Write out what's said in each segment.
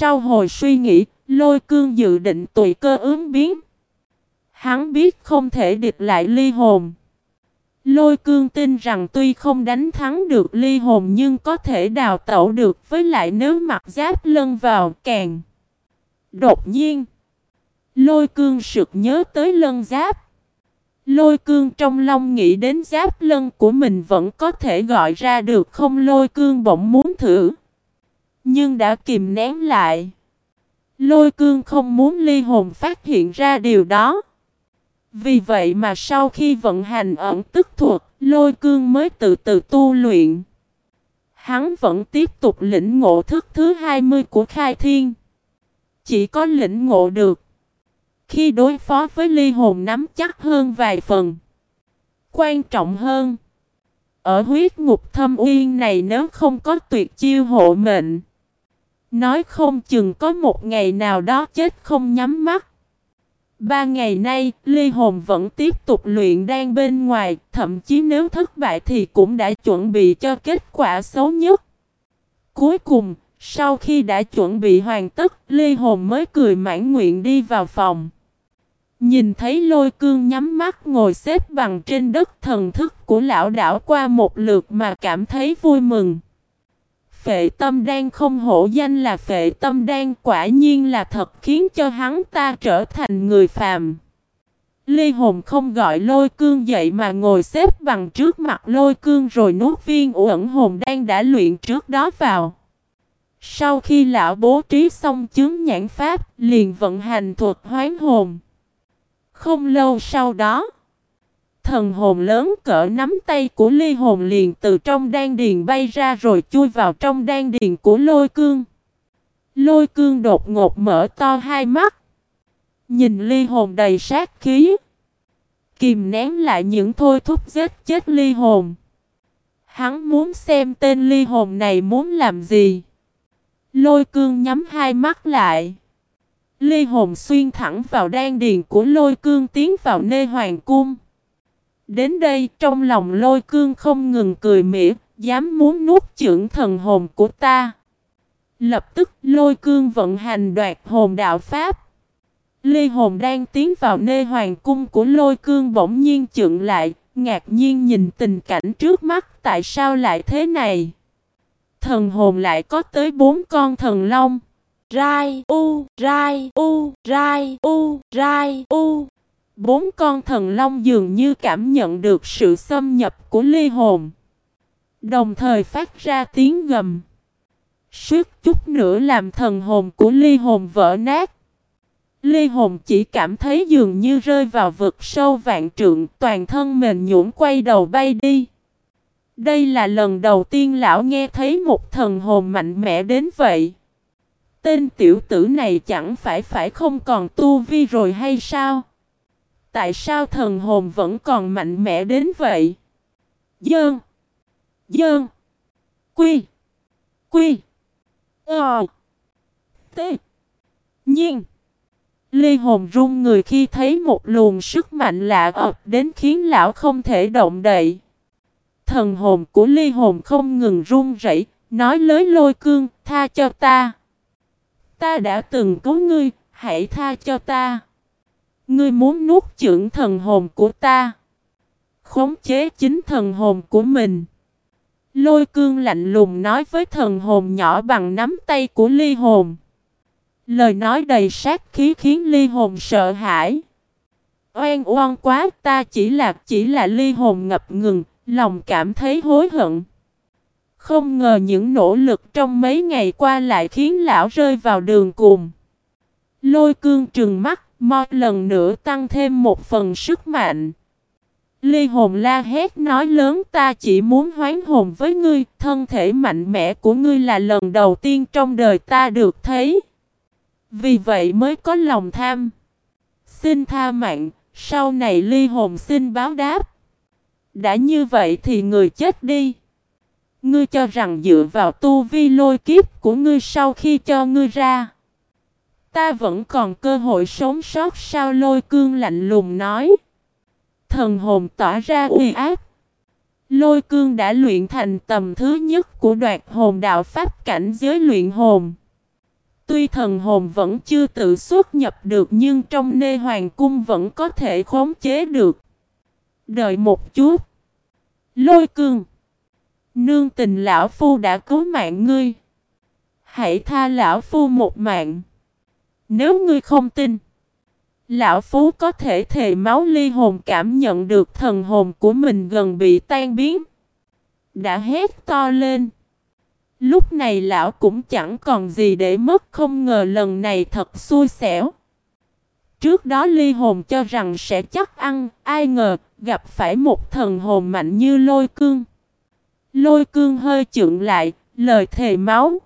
Sau hồi suy nghĩ, lôi cương dự định tùy cơ ứng biến. Hắn biết không thể địch lại ly hồn. Lôi cương tin rằng tuy không đánh thắng được ly hồn nhưng có thể đào tẩu được với lại nếu mặc giáp lân vào càng. Đột nhiên, lôi cương sực nhớ tới lân giáp. Lôi cương trong lòng nghĩ đến giáp lân của mình vẫn có thể gọi ra được không lôi cương bỗng muốn thử. Nhưng đã kìm nén lại. Lôi cương không muốn ly hồn phát hiện ra điều đó. Vì vậy mà sau khi vận hành ẩn tức thuật, lôi cương mới từ từ tu luyện. Hắn vẫn tiếp tục lĩnh ngộ thức thứ 20 của khai thiên. Chỉ có lĩnh ngộ được. Khi đối phó với ly hồn nắm chắc hơn vài phần. Quan trọng hơn. Ở huyết ngục thâm uyên này nếu không có tuyệt chiêu hộ mệnh. Nói không chừng có một ngày nào đó chết không nhắm mắt. Ba ngày nay, ly hồn vẫn tiếp tục luyện đan bên ngoài, thậm chí nếu thất bại thì cũng đã chuẩn bị cho kết quả xấu nhất. Cuối cùng, sau khi đã chuẩn bị hoàn tất, ly hồn mới cười mãn nguyện đi vào phòng. Nhìn thấy lôi cương nhắm mắt ngồi xếp bằng trên đất thần thức của lão đảo qua một lượt mà cảm thấy vui mừng. Phệ tâm đan không hổ danh là phệ tâm đan quả nhiên là thật khiến cho hắn ta trở thành người phàm. Ly hồn không gọi lôi cương dậy mà ngồi xếp bằng trước mặt lôi cương rồi nuốt viên ẩn hồn đang đã luyện trước đó vào. Sau khi lão bố trí xong chứng nhãn pháp, liền vận hành thuật hoán hồn. Không lâu sau đó, thần hồn lớn cỡ nắm tay của ly hồn liền từ trong đan điền bay ra rồi chui vào trong đan điền của lôi cương. Lôi cương đột ngột mở to hai mắt. Nhìn ly hồn đầy sát khí. Kìm nén lại những thôi thúc giết chết ly hồn. Hắn muốn xem tên ly hồn này muốn làm gì. Lôi cương nhắm hai mắt lại. Ly hồn xuyên thẳng vào đan điền của lôi cương tiến vào nê hoàng cung. Đến đây trong lòng lôi cương không ngừng cười mỉa, dám muốn nuốt chửng thần hồn của ta. Lập tức lôi cương vận hành đoạt hồn đạo pháp. Lê hồn đang tiến vào nơi hoàng cung của lôi cương bỗng nhiên chượng lại, ngạc nhiên nhìn tình cảnh trước mắt tại sao lại thế này. Thần hồn lại có tới bốn con thần long. Rai u, rai u, rai u, rai u. Bốn con thần long dường như cảm nhận được sự xâm nhập của ly hồn. Đồng thời phát ra tiếng gầm. Suốt chút nữa làm thần hồn của ly hồn vỡ nát. Ly hồn chỉ cảm thấy dường như rơi vào vực sâu vạn trượng, toàn thân mềm nhũn quay đầu bay đi. Đây là lần đầu tiên lão nghe thấy một thần hồn mạnh mẽ đến vậy. Tên tiểu tử này chẳng phải phải không còn tu vi rồi hay sao? Tại sao thần hồn vẫn còn mạnh mẽ đến vậy? Dơn. Dơn. Quy. Quy. Ờ. T. Nhiên. Ly hồn run người khi thấy một luồng sức mạnh lạ ập đến khiến lão không thể động đậy. Thần hồn của ly hồn không ngừng run rẩy, nói lới lôi cương, tha cho ta. Ta đã từng cứu ngươi, hãy tha cho ta. Ngươi muốn nuốt chửng thần hồn của ta. Khống chế chính thần hồn của mình. Lôi cương lạnh lùng nói với thần hồn nhỏ bằng nắm tay của ly hồn. Lời nói đầy sát khí khiến ly hồn sợ hãi. Oan oan quá ta chỉ là chỉ là ly hồn ngập ngừng, lòng cảm thấy hối hận. Không ngờ những nỗ lực trong mấy ngày qua lại khiến lão rơi vào đường cùng. Lôi cương trừng mắt, mo lần nữa tăng thêm một phần sức mạnh. Ly hồn la hét nói lớn ta chỉ muốn hoán hồn với ngươi, thân thể mạnh mẽ của ngươi là lần đầu tiên trong đời ta được thấy. Vì vậy mới có lòng tham. Xin tha mạng, sau này ly hồn xin báo đáp. Đã như vậy thì người chết đi. Ngươi cho rằng dựa vào tu vi lôi kiếp của ngươi sau khi cho ngươi ra. Ta vẫn còn cơ hội sống sót sao lôi cương lạnh lùng nói. Thần hồn tỏa ra uy áp. Lôi cương đã luyện thành tầm thứ nhất của đoạt hồn đạo pháp cảnh giới luyện hồn. Tuy thần hồn vẫn chưa tự xuất nhập được nhưng trong nê hoàng cung vẫn có thể khống chế được. Đợi một chút. Lôi cương. Nương tình lão phu đã cứu mạng ngươi. Hãy tha lão phu một mạng. Nếu ngươi không tin. Lão Phú có thể thề máu ly hồn cảm nhận được thần hồn của mình gần bị tan biến. Đã hét to lên. Lúc này lão cũng chẳng còn gì để mất không ngờ lần này thật xui xẻo. Trước đó ly hồn cho rằng sẽ chắc ăn, ai ngờ gặp phải một thần hồn mạnh như lôi cương. Lôi cương hơi trượng lại, lời thề máu.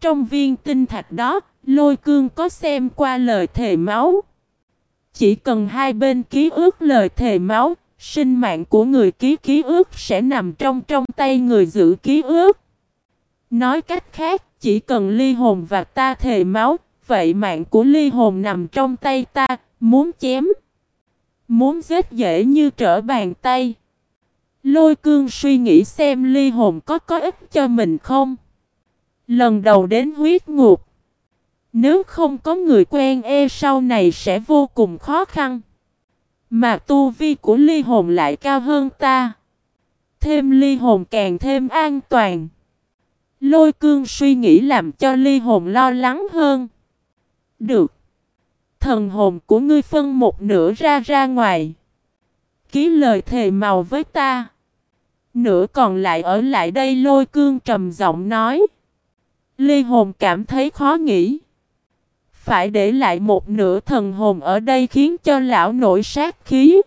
Trong viên tinh thạch đó, lôi cương có xem qua lời thề máu. Chỉ cần hai bên ký ước lời thề máu, sinh mạng của người ký ký ước sẽ nằm trong trong tay người giữ ký ước. Nói cách khác, chỉ cần ly hồn và ta thề máu, vậy mạng của ly hồn nằm trong tay ta, muốn chém. Muốn giết dễ như trở bàn tay. Lôi cương suy nghĩ xem ly hồn có có ích cho mình không. Lần đầu đến huyết ngục. Nếu không có người quen e sau này sẽ vô cùng khó khăn. Mà tu vi của ly hồn lại cao hơn ta. Thêm ly hồn càng thêm an toàn. Lôi cương suy nghĩ làm cho ly hồn lo lắng hơn. Được. Thần hồn của ngươi phân một nửa ra ra ngoài. Ký lời thề màu với ta. Nửa còn lại ở lại đây lôi cương trầm giọng nói. Ly hồn cảm thấy khó nghĩ. Phải để lại một nửa thần hồn ở đây khiến cho lão nổi sát khí.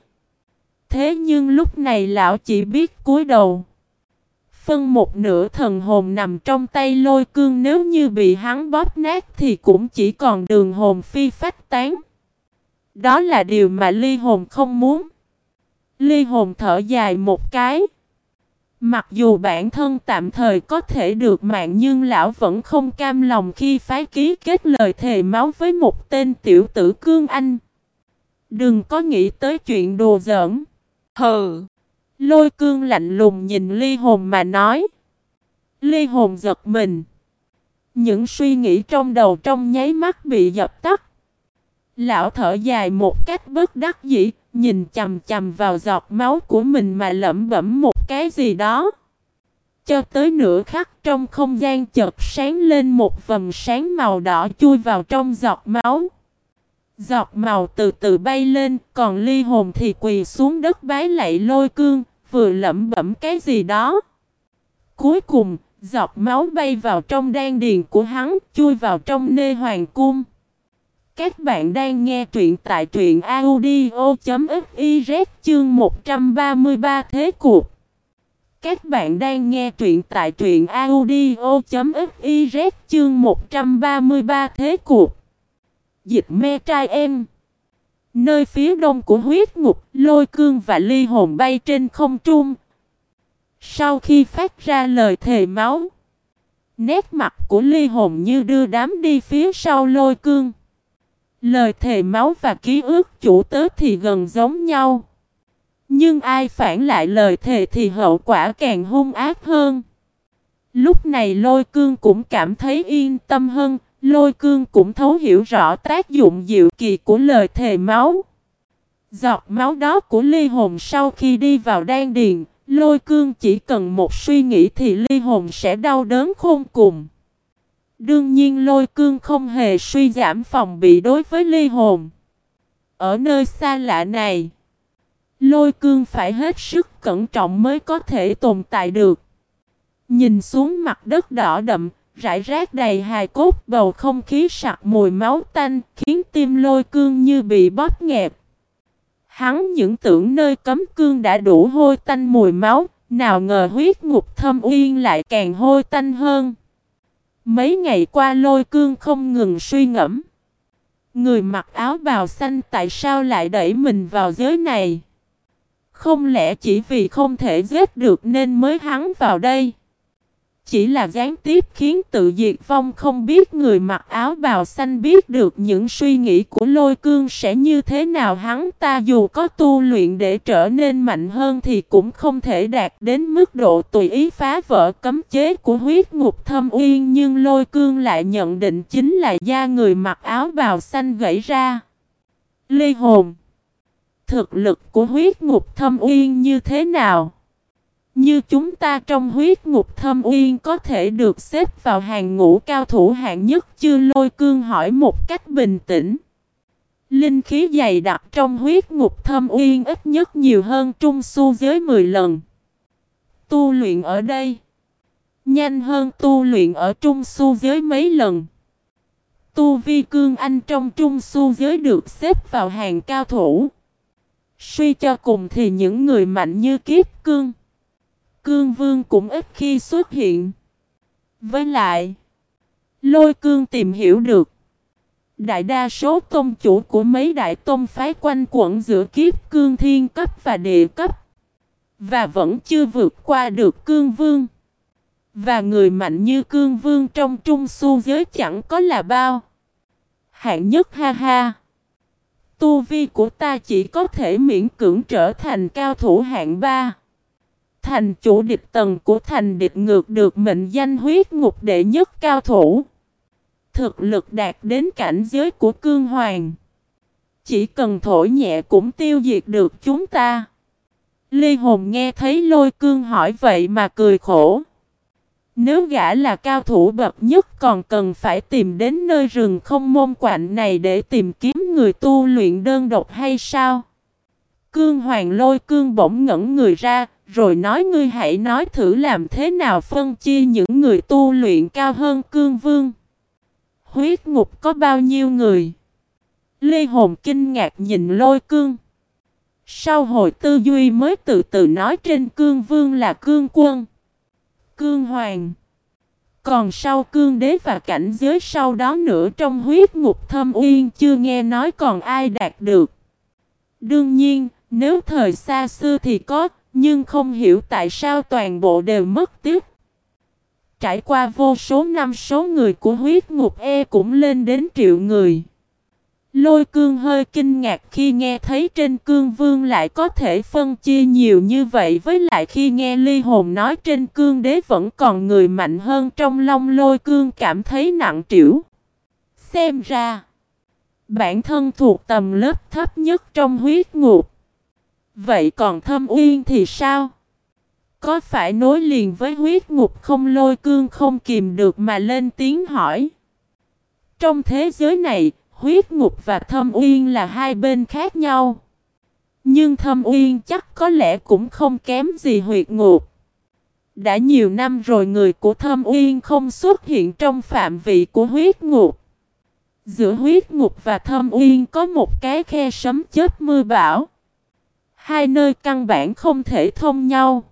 Thế nhưng lúc này lão chỉ biết cúi đầu. Phân một nửa thần hồn nằm trong tay lôi cương, nếu như bị hắn bóp nát thì cũng chỉ còn đường hồn phi phách tán. Đó là điều mà ly hồn không muốn. Ly hồn thở dài một cái. Mặc dù bản thân tạm thời có thể được mạng nhưng lão vẫn không cam lòng khi phái ký kết lời thề máu với một tên tiểu tử cương anh. Đừng có nghĩ tới chuyện đồ giỡn. Hừ. Lôi cương lạnh lùng nhìn ly hồn mà nói. Ly hồn giật mình. Những suy nghĩ trong đầu trong nháy mắt bị dập tắt. Lão thở dài một cách bất đắc dĩ, nhìn chầm chầm vào giọt máu của mình mà lẩm bẩm một cái gì đó. Cho tới nửa khắc trong không gian chợt sáng lên một vầng sáng màu đỏ chui vào trong giọt máu. Giọt màu từ từ bay lên, còn ly hồn thì quỳ xuống đất bái lạy lôi cương, vừa lẩm bẩm cái gì đó. Cuối cùng, giọt máu bay vào trong đan điền của hắn, chui vào trong nê hoàng cung. Các bạn đang nghe truyện tại truyện audio.fiz chương 133 thế cuộc. Các bạn đang nghe truyện tại truyện audio.fiz chương 133 thế cuộc. Dịch me trai em. Nơi phía đông của huyết ngục, lôi cương và ly hồn bay trên không trung. Sau khi phát ra lời thề máu, nét mặt của ly hồn như đưa đám đi phía sau lôi cương. Lời thề máu và ký ức chủ tớ thì gần giống nhau. Nhưng ai phản lại lời thề thì hậu quả càng hung ác hơn. Lúc này lôi cương cũng cảm thấy yên tâm hơn, lôi cương cũng thấu hiểu rõ tác dụng diệu kỳ của lời thề máu. Giọt máu đó của ly hồn sau khi đi vào đan điền, lôi cương chỉ cần một suy nghĩ thì ly hồn sẽ đau đớn khôn cùng. Đương nhiên lôi cương không hề suy giảm phòng bị đối với ly hồn. Ở nơi xa lạ này, lôi cương phải hết sức cẩn trọng mới có thể tồn tại được. Nhìn xuống mặt đất đỏ đậm, rải rác đầy hài cốt bầu không khí sặc mùi máu tanh, khiến tim lôi cương như bị bóp nghẹt. Hắn những tưởng nơi cấm cương đã đủ hôi tanh mùi máu, nào ngờ huyết ngục thâm uyên lại càng hôi tanh hơn. Mấy ngày qua lôi cương không ngừng suy ngẫm. Người mặc áo bào xanh tại sao lại đẩy mình vào giới này? Không lẽ chỉ vì không thể giết được nên mới hắn vào đây? Chỉ là gián tiếp khiến tự diệt vong không biết người mặc áo bào xanh biết được những suy nghĩ của lôi cương sẽ như thế nào hắn ta dù có tu luyện để trở nên mạnh hơn thì cũng không thể đạt đến mức độ tùy ý phá vỡ cấm chế của huyết ngục thâm uyên, nhưng lôi cương lại nhận định chính là da người mặc áo bào xanh gãy ra. Lê hồn Thực lực của huyết ngục thâm uyên như thế nào? Như chúng ta trong huyết ngục thâm uyên có thể được xếp vào hàng ngũ cao thủ hạng nhất chưa lôi cương hỏi một cách bình tĩnh. Linh khí dày đặc trong huyết ngục thâm uyên ít nhất nhiều hơn trung su giới 10 lần. Tu luyện ở đây nhanh hơn tu luyện ở trung su giới mấy lần. Tu vi cương anh trong trung su giới được xếp vào hàng cao thủ. Suy cho cùng thì những người mạnh như kiếp cương. Cương vương cũng ít khi xuất hiện. Với lại, lôi cương tìm hiểu được. Đại đa số tôn chủ của mấy đại tôn phái quanh quẩn giữa kiếp cương thiên cấp và địa cấp. Và vẫn chưa vượt qua được cương vương. Và người mạnh như cương vương trong trung su giới chẳng có là bao. Hạng nhất ha ha. Tu vi của ta chỉ có thể miễn cưỡng trở thành cao thủ hạng ba. Thành chủ địch tầng của thành địch ngược được mệnh danh huyết ngục đệ nhất cao thủ. Thực lực đạt đến cảnh giới của cương hoàng. Chỉ cần thổi nhẹ cũng tiêu diệt được chúng ta. ly Hồn nghe thấy lôi cương hỏi vậy mà cười khổ. Nếu gã là cao thủ bậc nhất còn cần phải tìm đến nơi rừng không môn quạnh này để tìm kiếm người tu luyện đơn độc hay sao? Cương Hoàng lôi cương bỗng ngẩn người ra, rồi nói ngươi hãy nói thử làm thế nào phân chia những người tu luyện cao hơn cương vương. Huyết ngục có bao nhiêu người? Lê Hồn kinh ngạc nhìn lôi cương. Sau hồi tư duy mới từ từ nói trên cương vương là cương quân. Cương Hoàng Còn sau cương đế và cảnh giới sau đó nữa trong huyết ngục thâm uyên chưa nghe nói còn ai đạt được. Đương nhiên, nếu thời xa xưa thì có, nhưng không hiểu tại sao toàn bộ đều mất tiếc. Trải qua vô số năm số người của huyết ngục E cũng lên đến triệu người. Lôi cương hơi kinh ngạc khi nghe thấy trên cương vương lại có thể phân chia nhiều như vậy với lại khi nghe ly hồn nói trên cương đế vẫn còn người mạnh hơn trong long lôi cương cảm thấy nặng trĩu. Xem ra, bản thân thuộc tầm lớp thấp nhất trong huyết ngục. Vậy còn thâm uyên thì sao? Có phải nối liền với huyết ngục không lôi cương không kìm được mà lên tiếng hỏi? Trong thế giới này, huyết ngục và thâm uyên là hai bên khác nhau. Nhưng thâm uyên chắc có lẽ cũng không kém gì huyệt ngục. Đã nhiều năm rồi người của thâm uyên không xuất hiện trong phạm vị của huyết ngục. Giữa huyết ngục và thâm uyên có một cái khe sấm chết mưa bão. Hai nơi căn bản không thể thông nhau.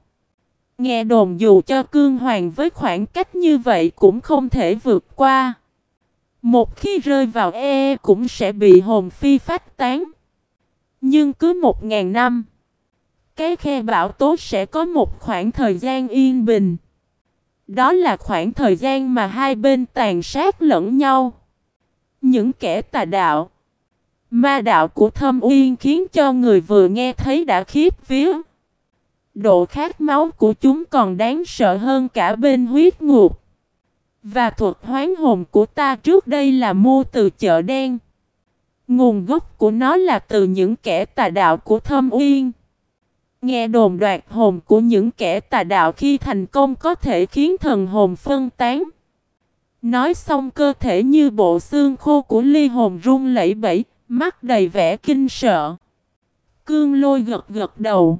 Nghe đồn dù cho cương hoàng với khoảng cách như vậy cũng không thể vượt qua. Một khi rơi vào e cũng sẽ bị hồn phi phát tán. Nhưng cứ một ngàn năm, cái khe bão tố sẽ có một khoảng thời gian yên bình. Đó là khoảng thời gian mà hai bên tàn sát lẫn nhau. Những kẻ tà đạo, ma đạo của thâm uyên khiến cho người vừa nghe thấy đã khiếp vía. Độ khát máu của chúng còn đáng sợ hơn cả bên huyết ngục. Và thuật hoán hồn của ta trước đây là mua từ chợ đen. Nguồn gốc của nó là từ những kẻ tà đạo của thâm uyên. Nghe đồn đoạt hồn của những kẻ tà đạo khi thành công có thể khiến thần hồn phân tán. Nói xong cơ thể như bộ xương khô của ly hồn run lẩy bẩy, mắt đầy vẻ kinh sợ. Cương lôi gật gật đầu.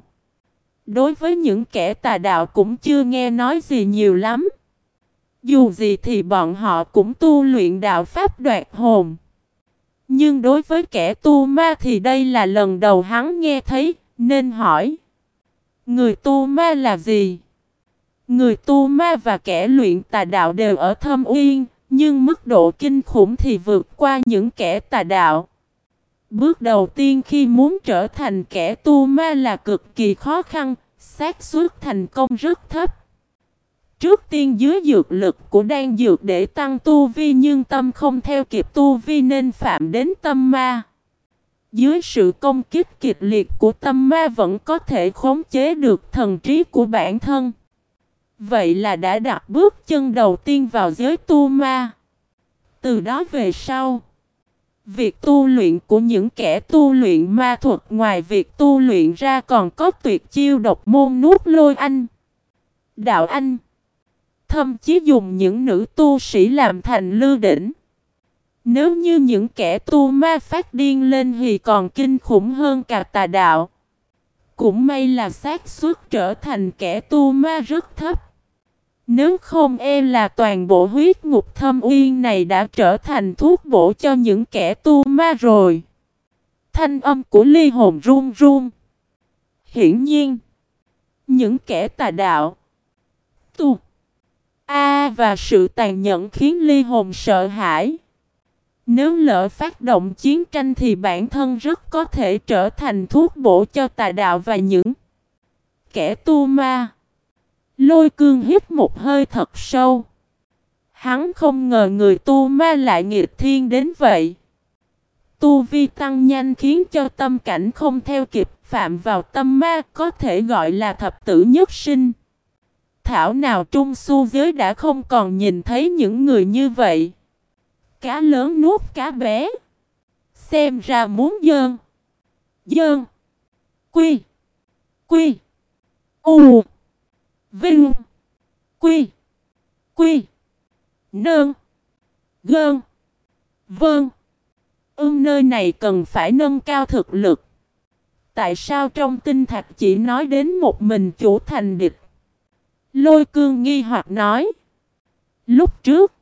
Đối với những kẻ tà đạo cũng chưa nghe nói gì nhiều lắm. Dù gì thì bọn họ cũng tu luyện đạo pháp đoạt hồn. Nhưng đối với kẻ tu ma thì đây là lần đầu hắn nghe thấy, nên hỏi. Người tu ma là gì? Người tu ma và kẻ luyện tà đạo đều ở thâm uyên, nhưng mức độ kinh khủng thì vượt qua những kẻ tà đạo. Bước đầu tiên khi muốn trở thành kẻ tu ma là cực kỳ khó khăn, xác suất thành công rất thấp. trước tiên dưới dược lực của đan dược để tăng tu vi nhưng tâm không theo kịp tu vi nên phạm đến tâm ma. Dưới sự công kích kịch liệt của tâm ma vẫn có thể khống chế được thần trí của bản thân. Vậy là đã đặt bước chân đầu tiên vào giới tu ma. Từ đó về sau, việc tu luyện của những kẻ tu luyện ma thuật ngoài việc tu luyện ra còn có tuyệt chiêu độc môn nuốt lôi anh, đạo anh. Thậm chí dùng những nữ tu sĩ làm thành lưu đỉnh. Nếu như những kẻ tu ma phát điên lên thì còn kinh khủng hơn cả tà đạo. Cũng may là xác suất trở thành kẻ tu ma rất thấp. Nếu không e là toàn bộ huyết ngục thâm uyên này đã trở thành thuốc bổ cho những kẻ tu ma rồi. Thanh âm của ly hồn run run. Hiển nhiên, những kẻ tà đạo, tu, a và sự tàn nhẫn khiến ly hồn sợ hãi. Nếu lỡ phát động chiến tranh thì bản thân rất có thể trở thành thuốc bổ cho tà đạo và những kẻ tu ma. Lôi cương hít một hơi thật sâu. Hắn không ngờ người tu ma lại nghiệt thiên đến vậy. Tu vi tăng nhanh khiến cho tâm cảnh không theo kịp, phạm vào tâm ma có thể gọi là thập tử nhất sinh. Thảo nào trung su giới đã không còn nhìn thấy những người như vậy. Cá lớn nuốt cá bé. Xem ra muốn dơn. Dơn. Quy. Quy. U. Vinh. Quy. Quy. Nơn. Gơn. Vâng. Ưm nơi này cần phải nâng cao thực lực. Tại sao trong tinh thạch chỉ nói đến một mình chủ thành địch? Lôi cương nghi hoặc nói. Lúc trước,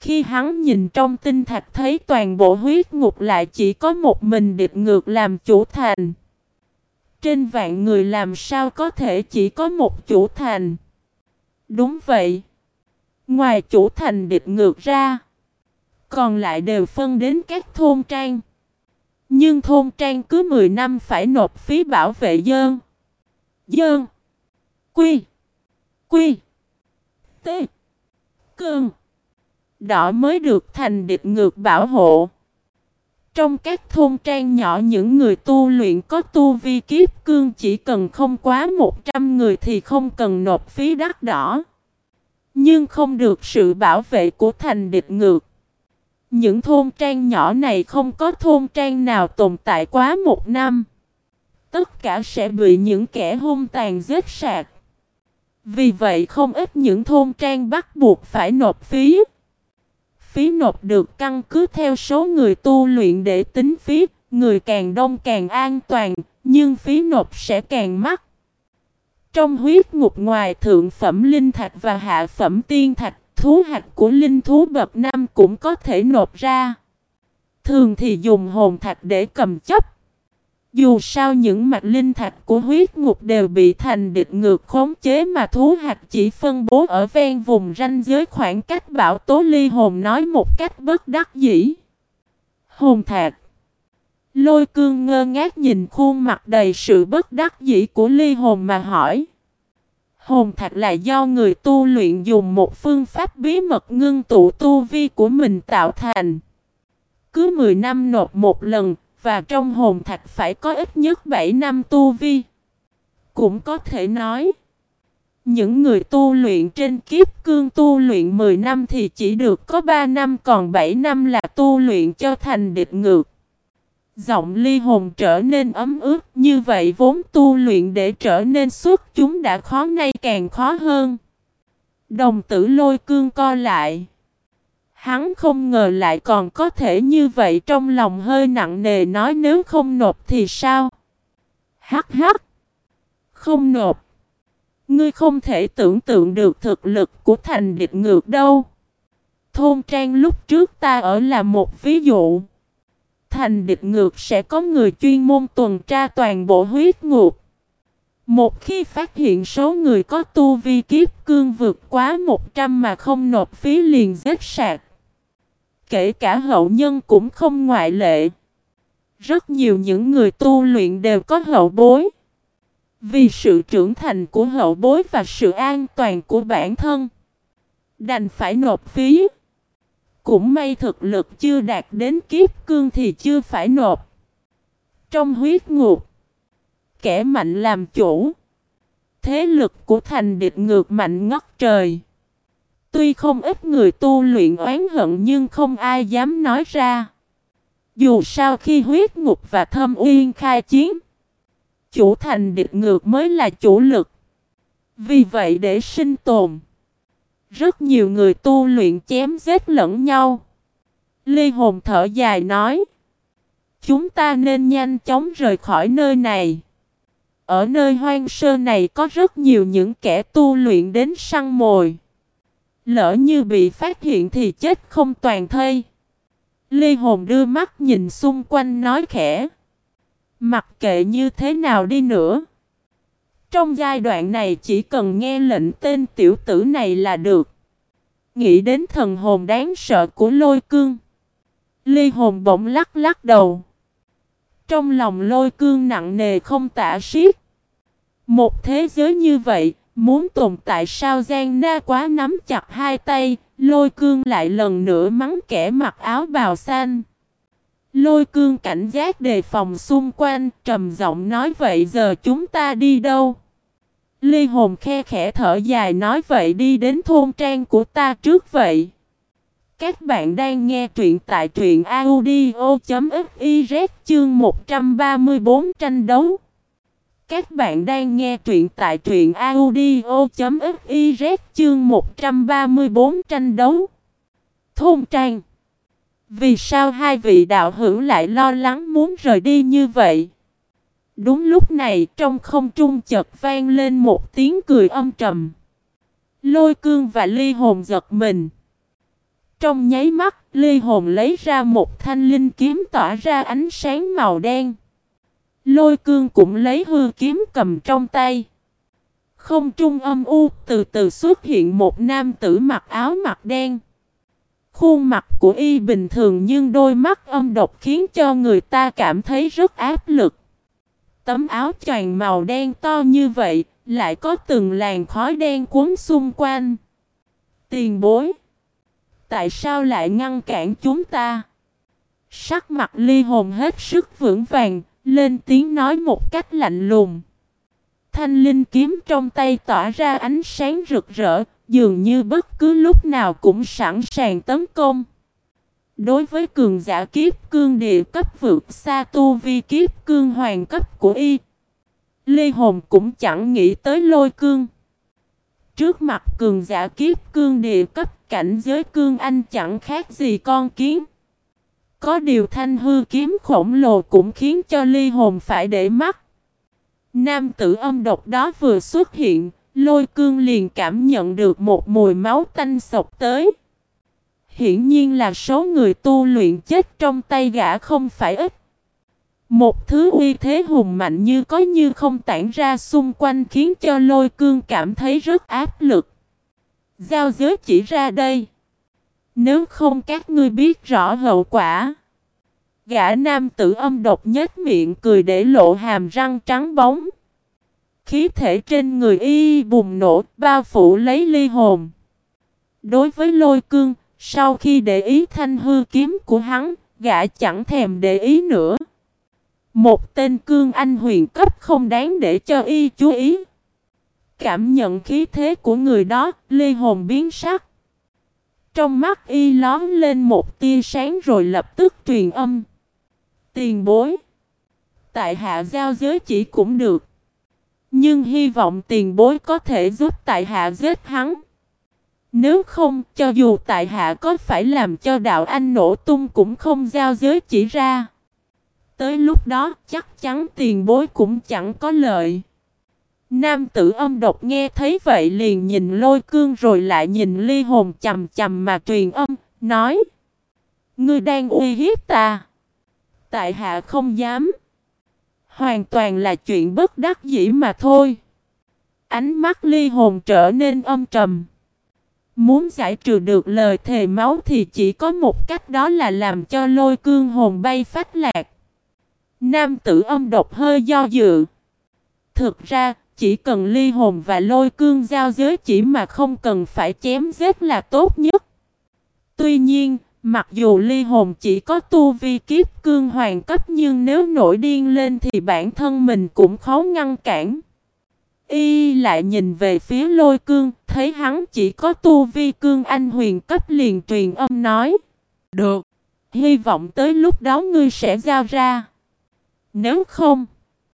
khi hắn nhìn trong tinh thạch thấy toàn bộ huyết ngục lại chỉ có một mình địch ngược làm chủ thành. Trên vạn người làm sao có thể chỉ có một chủ thành? Đúng vậy. Ngoài chủ thành địch ngược ra, còn lại đều phân đến các thôn trang. Nhưng thôn trang cứ 10 năm phải nộp phí bảo vệ dơn. Dơn. Quy. Quy. T. Cơn. Đỏ mới được thành địch ngược bảo hộ. Trong các thôn trang nhỏ những người tu luyện có tu vi kiếp cương chỉ cần không quá 100 người thì không cần nộp phí đắt đỏ. Nhưng không được sự bảo vệ của thành địch ngược. Những thôn trang nhỏ này không có thôn trang nào tồn tại quá một năm. Tất cả sẽ bị những kẻ hung tàn giết sạc. Vì vậy không ít những thôn trang bắt buộc phải nộp phí. Phí nộp được căn cứ theo số người tu luyện để tính phí, người càng đông càng an toàn, nhưng phí nộp sẽ càng mắc. Trong huyết ngục ngoài thượng phẩm linh thạch và hạ phẩm tiên thạch, thú hạch của linh thú bậc năm cũng có thể nộp ra. Thường thì dùng hồn thạch để cầm chấp. Dù sao những mạch linh thạch của huyết ngục đều bị thành địch ngược khống chế mà thú hạt chỉ phân bố ở ven vùng ranh giới khoảng cách bảo tố ly hồn nói một cách bất đắc dĩ. Hồn thạch Lôi cương ngơ ngác nhìn khuôn mặt đầy sự bất đắc dĩ của ly hồn mà hỏi. Hồn thạch là do người tu luyện dùng một phương pháp bí mật ngưng tụ tu vi của mình tạo thành. Cứ 10 năm nộp một lần, và trong hồn thạch phải có ít nhất 7 năm tu vi. Cũng có thể nói, những người tu luyện trên kiếp cương tu luyện 10 năm thì chỉ được có 3 năm còn 7 năm là tu luyện cho thành địch ngược. Giọng ly hồn trở nên ấm ướt như vậy vốn tu luyện để trở nên xuất chúng đã khó nay càng khó hơn. Đồng tử lôi cương co lại. Hắn không ngờ lại còn có thể như vậy trong lòng hơi nặng nề nói nếu không nộp thì sao? Hắc hắc! Không nộp! Ngươi không thể tưởng tượng được thực lực của thành địch ngược đâu. Thôn trang lúc trước ta ở là một ví dụ. Thành địch ngược sẽ có người chuyên môn tuần tra toàn bộ huyết ngục. Một khi phát hiện số người có tu vi kiếp cương vượt quá 100 mà không nộp phí liền giết sạc kể cả hậu nhân cũng không ngoại lệ. Rất nhiều những người tu luyện đều có hậu bối. Vì sự trưởng thành của hậu bối và sự an toàn của bản thân. Đành phải nộp phí. Cũng may thực lực chưa đạt đến kiếp cương thì chưa phải nộp. Trong huyết ngục. Kẻ mạnh làm chủ. Thế lực của thành địch ngược mạnh ngất trời. Tuy không ít người tu luyện oán hận nhưng không ai dám nói ra. Dù sao khi huyết ngục và thâm uyên khai chiến, chủ thành địch ngược mới là chủ lực. Vì vậy để sinh tồn, rất nhiều người tu luyện chém giết lẫn nhau. Ly hồn thở dài nói, chúng ta nên nhanh chóng rời khỏi nơi này. Ở nơi hoang sơ này có rất nhiều những kẻ tu luyện đến săn mồi. Lỡ như bị phát hiện thì chết không toàn thây. Ly Hồn đưa mắt nhìn xung quanh nói khẽ. Mặc kệ như thế nào đi nữa. Trong giai đoạn này chỉ cần nghe lệnh tên tiểu tử này là được. Nghĩ đến thần hồn đáng sợ của lôi cương. Ly Hồn bỗng lắc lắc đầu. Trong lòng lôi cương nặng nề không tả xiết. Một thế giới như vậy, muốn tồn tại sao Giang na quá nắm chặt hai tay, lôi cương lại lần nữa mắng kẻ mặc áo bào xanh. Lôi cương cảnh giác đề phòng xung quanh, trầm giọng nói vậy giờ chúng ta đi đâu? Ly hồn khe khẽ thở dài nói vậy đi đến thôn trang của ta trước vậy. Các bạn đang nghe truyện tại truyện audio.fiz chương 134 tranh đấu. Các bạn đang nghe truyện tại truyện audio.fiz chương 134 tranh đấu. Thôn trang. Vì sao hai vị đạo hữu lại lo lắng muốn rời đi như vậy? Đúng lúc này trong không trung chợt vang lên một tiếng cười âm trầm. Lôi cương và ly hồn giật mình. Trong nháy mắt, ly hồn lấy ra một thanh linh kiếm tỏa ra ánh sáng màu đen. Lôi cương cũng lấy hư kiếm cầm trong tay. Không trung âm u, từ từ xuất hiện một nam tử mặc áo mặc đen. Khuôn mặt của y bình thường nhưng đôi mắt âm độc khiến cho người ta cảm thấy rất áp lực. Tấm áo choàng màu đen to như vậy, lại có từng làn khói đen cuốn xung quanh. Tiền bối. Tại sao lại ngăn cản chúng ta? Sắc mặt ly hồn hết sức vững vàng, lên tiếng nói một cách lạnh lùng. Thanh linh kiếm trong tay tỏa ra ánh sáng rực rỡ, dường như bất cứ lúc nào cũng sẵn sàng tấn công. Đối với cường giả kiếp cương địa cấp vượt xa tu vi kiếp cương hoàng cấp của y, Lê Hồn cũng chẳng nghĩ tới lôi cương. Trước mặt cường giả kiếp cương địa cấp cảnh giới cương anh chẳng khác gì con kiến. Có điều thanh hư kiếm khổng lồ cũng khiến cho ly hồn phải để mắt. Nam tử âm độc đó vừa xuất hiện, lôi cương liền cảm nhận được một mùi máu tanh sộc tới. Hiển nhiên là số người tu luyện chết trong tay gã không phải ít. Một thứ uy thế hùng mạnh như có như không tản ra xung quanh khiến cho lôi cương cảm thấy rất áp lực. Giao giới chỉ ra đây. Nếu không các ngươi biết rõ hậu quả. Gã nam tử âm độc nhếch miệng cười để lộ hàm răng trắng bóng. Khí thể trên người y bùng nổ, bao phủ lấy ly hồn. Đối với lôi cương, sau khi để ý thanh hư kiếm của hắn, gã chẳng thèm để ý nữa. Một tên cương anh huyền cấp không đáng để cho y chú ý. Cảm nhận khí thế của người đó, ly hồn biến sắc. Trong mắt y lón lên một tia sáng rồi lập tức truyền âm. Tiền bối. Tại hạ giao giới chỉ cũng được. Nhưng hy vọng tiền bối có thể giúp tại hạ giết hắn. Nếu không, cho dù tại hạ có phải làm cho đạo anh nổ tung cũng không giao giới chỉ ra. Tới lúc đó, chắc chắn tiền bối cũng chẳng có lợi. Nam tử âm độc nghe thấy vậy liền nhìn lôi cương rồi lại nhìn ly hồn chầm chầm mà truyền âm, nói Ngươi đang uy hiếp ta. Tại hạ không dám. Hoàn toàn là chuyện bất đắc dĩ mà thôi. Ánh mắt ly hồn trở nên âm trầm. Muốn giải trừ được lời thề máu thì chỉ có một cách đó là làm cho lôi cương hồn bay phách lạc. Nam tử âm độc hơi do dự. Thực ra, chỉ cần ly hồn và lôi cương giao giới chỉ mà không cần phải chém giết là tốt nhất. Tuy nhiên, mặc dù ly hồn chỉ có tu vi kiếp cương hoàng cấp nhưng nếu nổi điên lên thì bản thân mình cũng khó ngăn cản. Y lại nhìn về phía lôi cương, thấy hắn chỉ có tu vi cương anh huyền cấp liền truyền âm nói. Được, hy vọng tới lúc đó ngươi sẽ giao ra. Nếu không,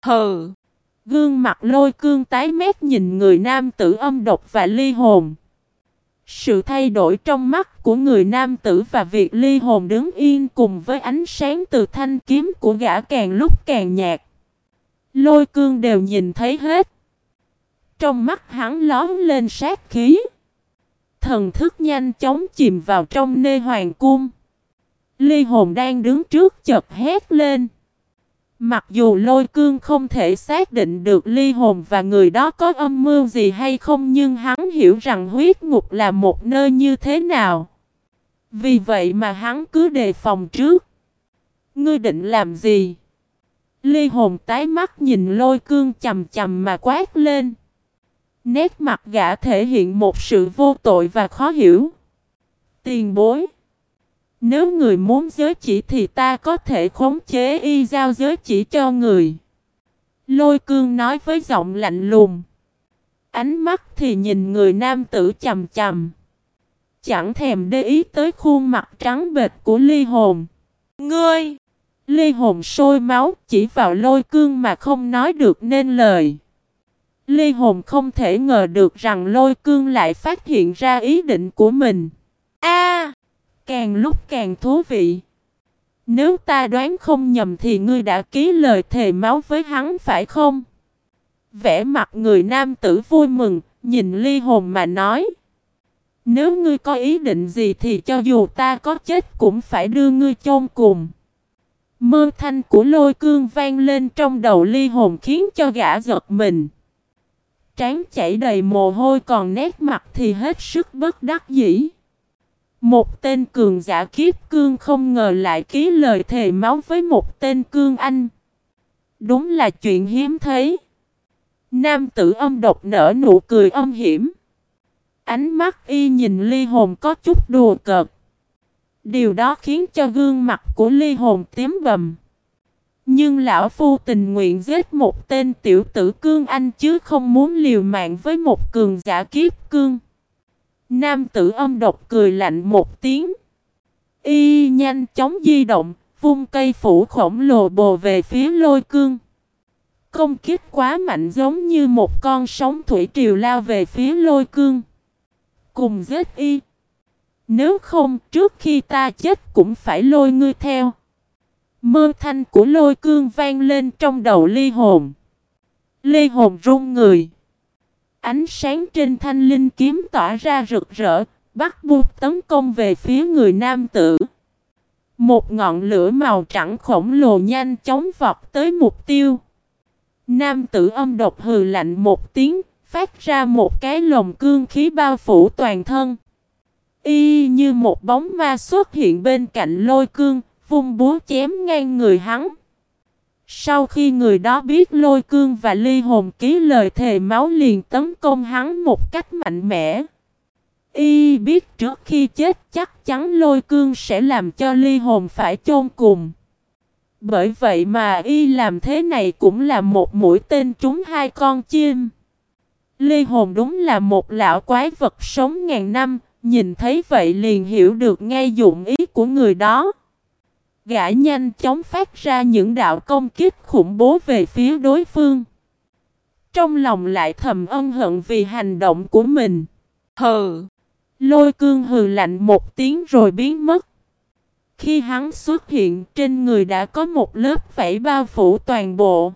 hừ. Gương mặt lôi cương tái mét nhìn người nam tử âm độc và ly hồn. Sự thay đổi trong mắt của người nam tử và việc ly hồn đứng yên cùng với ánh sáng từ thanh kiếm của gã càng lúc càng nhạt. Lôi cương đều nhìn thấy hết. Trong mắt hắn lón lên sát khí. Thần thức nhanh chóng chìm vào trong nê hoàng cung. Ly hồn đang đứng trước chợt hét lên. Mặc dù lôi cương không thể xác định được ly hồn và người đó có âm mưu gì hay không nhưng hắn hiểu rằng huyết ngục là một nơi như thế nào. Vì vậy mà hắn cứ đề phòng trước. Ngươi định làm gì? Ly hồn tái mắt nhìn lôi cương chầm chầm mà quát lên. Nét mặt gã thể hiện một sự vô tội và khó hiểu. Tiền bối. Nếu người muốn giới chỉ thì ta có thể khống chế y giao giới chỉ cho người. Lôi cương nói với giọng lạnh lùng. Ánh mắt thì nhìn người nam tử chầm chầm. Chẳng thèm để ý tới khuôn mặt trắng bệt của ly hồn. Ngươi! Ly hồn sôi máu chỉ vào lôi cương mà không nói được nên lời. Ly hồn không thể ngờ được rằng lôi cương lại phát hiện ra ý định của mình. A! Càng lúc càng thú vị. Nếu ta đoán không nhầm thì ngươi đã ký lời thề máu với hắn phải không? Vẽ mặt người nam tử vui mừng, nhìn ly hồn mà nói. Nếu ngươi có ý định gì thì cho dù ta có chết cũng phải đưa ngươi chôn cùng. Mơ thanh của lôi cương vang lên trong đầu ly hồn khiến cho gã giật mình. Trán chảy đầy mồ hôi còn nét mặt thì hết sức bất đắc dĩ. Một tên cường giả kiếp cương không ngờ lại ký lời thề máu với một tên cương anh. Đúng là chuyện hiếm thấy. Nam tử âm độc nở nụ cười âm hiểm. Ánh mắt y nhìn ly hồn có chút đùa cợt. Điều đó khiến cho gương mặt của ly hồn tím bầm. Nhưng lão phu tình nguyện giết một tên tiểu tử cương anh chứ không muốn liều mạng với một cường giả kiếp cương. Nam tử âm độc cười lạnh một tiếng. Y nhanh chóng di động, vung cây phủ khổng lồ bồ về phía lôi cương. Công kích quá mạnh giống như một con sóng thủy triều lao về phía lôi cương. Cùng giết y. Nếu không, trước khi ta chết cũng phải lôi ngươi theo. Mơ thanh của lôi cương vang lên trong đầu ly hồn. Ly hồn run người. Ánh sáng trên thanh linh kiếm tỏa ra rực rỡ, bắt buộc tấn công về phía người nam tử. Một ngọn lửa màu trắng khổng lồ nhanh chóng vọt tới mục tiêu. Nam tử âm độc hừ lạnh một tiếng, phát ra một cái lồng cương khí bao phủ toàn thân. Y như một bóng ma xuất hiện bên cạnh lôi cương, vung búa chém ngang người hắn. Sau khi người đó biết lôi cương và ly hồn ký lời thề máu liền tấn công hắn một cách mạnh mẽ. Y biết trước khi chết chắc chắn lôi cương sẽ làm cho ly hồn phải chôn cùng. Bởi vậy mà y làm thế này cũng là một mũi tên trúng hai con chim. Ly hồn đúng là một lão quái vật sống ngàn năm, nhìn thấy vậy liền hiểu được ngay dụng ý của người đó. Gã nhanh chóng phát ra những đạo công kích khủng bố về phía đối phương. Trong lòng lại thầm ân hận vì hành động của mình. Hừ! Lôi cương hừ lạnh một tiếng rồi biến mất. Khi hắn xuất hiện trên người đã có một lớp vảy bao phủ toàn bộ.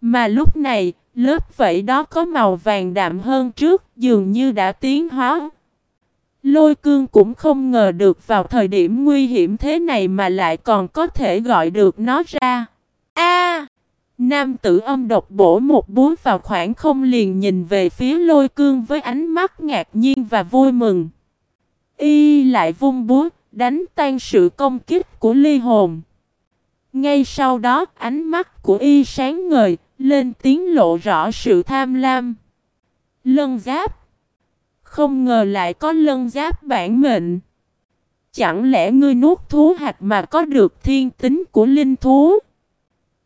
Mà lúc này, lớp vảy đó có màu vàng đạm hơn trước, dường như đã tiến hóa. Lôi cương cũng không ngờ được vào thời điểm nguy hiểm thế này mà lại còn có thể gọi được nó ra. A! nam tử âm độc bổ một búa vào khoảng không liền nhìn về phía lôi cương với ánh mắt ngạc nhiên và vui mừng. Y lại vung búa, đánh tan sự công kích của ly hồn. Ngay sau đó, ánh mắt của y sáng ngời, lên tiếng lộ rõ sự tham lam. Lân giáp. Không ngờ lại có lân giáp bản mệnh. Chẳng lẽ ngươi nuốt thú hạt mà có được thiên tính của linh thú?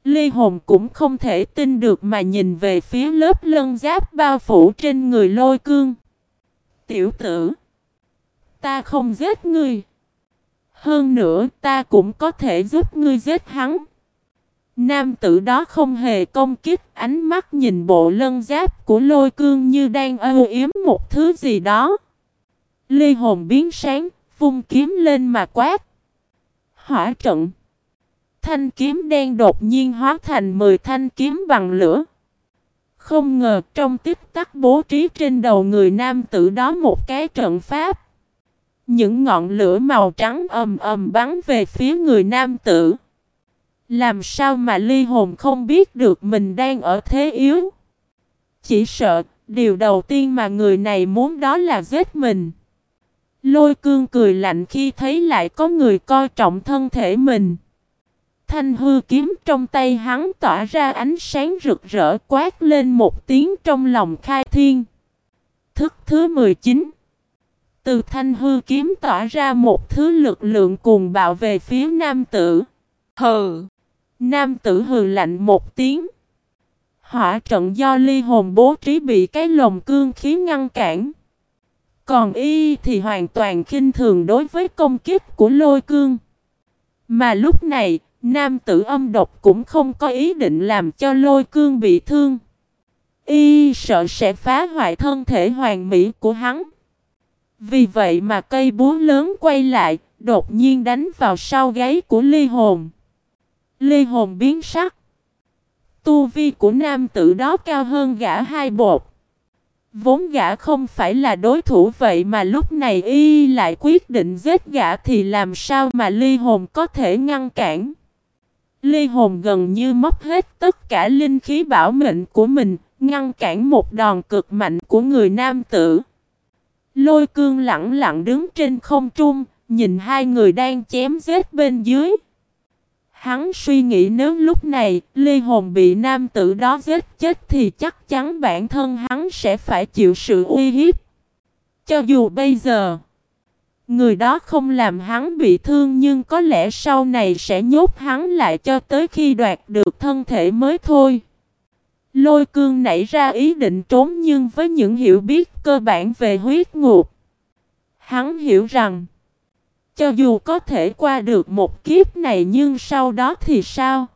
Lê Hồn cũng không thể tin được mà nhìn về phía lớp lân giáp bao phủ trên người lôi cương. Tiểu tử, ta không giết ngươi. Hơn nữa ta cũng có thể giúp ngươi giết hắn. Nam tử đó không hề công kích ánh mắt nhìn bộ lân giáp của lôi cương như đang âu yếm một thứ gì đó. ly hồn biến sáng, vung kiếm lên mà quát. Hỏa trận. Thanh kiếm đen đột nhiên hóa thành 10 thanh kiếm bằng lửa. Không ngờ trong tích tắc bố trí trên đầu người nam tử đó một cái trận pháp. Những ngọn lửa màu trắng ầm ầm bắn về phía người nam tử. Làm sao mà ly hồn không biết được mình đang ở thế yếu? Chỉ sợ, điều đầu tiên mà người này muốn đó là giết mình. Lôi cương cười lạnh khi thấy lại có người coi trọng thân thể mình. Thanh hư kiếm trong tay hắn tỏa ra ánh sáng rực rỡ quát lên một tiếng trong lòng khai thiên. Thức thứ 19 Từ thanh hư kiếm tỏa ra một thứ lực lượng cuồng bạo về phía nam tử. Hừ! Nam tử hừ lạnh một tiếng. Hỏa trận do ly hồn bố trí bị cái lồng cương khí ngăn cản. Còn y thì hoàn toàn khinh thường đối với công kiếp của lôi cương. Mà lúc này, nam tử âm độc cũng không có ý định làm cho lôi cương bị thương. Y sợ sẽ phá hoại thân thể hoàn mỹ của hắn. Vì vậy mà cây búa lớn quay lại, đột nhiên đánh vào sau gáy của ly hồn. Lê hồn biến sắc. Tu vi của nam tử đó cao hơn gã hai bột. Vốn gã không phải là đối thủ vậy mà lúc này y lại quyết định giết gã thì làm sao mà ly hồn có thể ngăn cản. Ly hồn gần như mất hết tất cả linh khí bảo mệnh của mình, ngăn cản một đòn cực mạnh của người nam tử. Lôi cương lặng lặng đứng trên không trung, nhìn hai người đang chém giết bên dưới. Hắn suy nghĩ nếu lúc này Lê Hồn bị nam tử đó giết chết thì chắc chắn bản thân hắn sẽ phải chịu sự uy hiếp. Cho dù bây giờ, người đó không làm hắn bị thương nhưng có lẽ sau này sẽ nhốt hắn lại cho tới khi đoạt được thân thể mới thôi. Lôi cương nảy ra ý định trốn nhưng với những hiểu biết cơ bản về huyết ngục. Hắn hiểu rằng cho dù có thể qua được một kiếp này nhưng sau đó thì sao?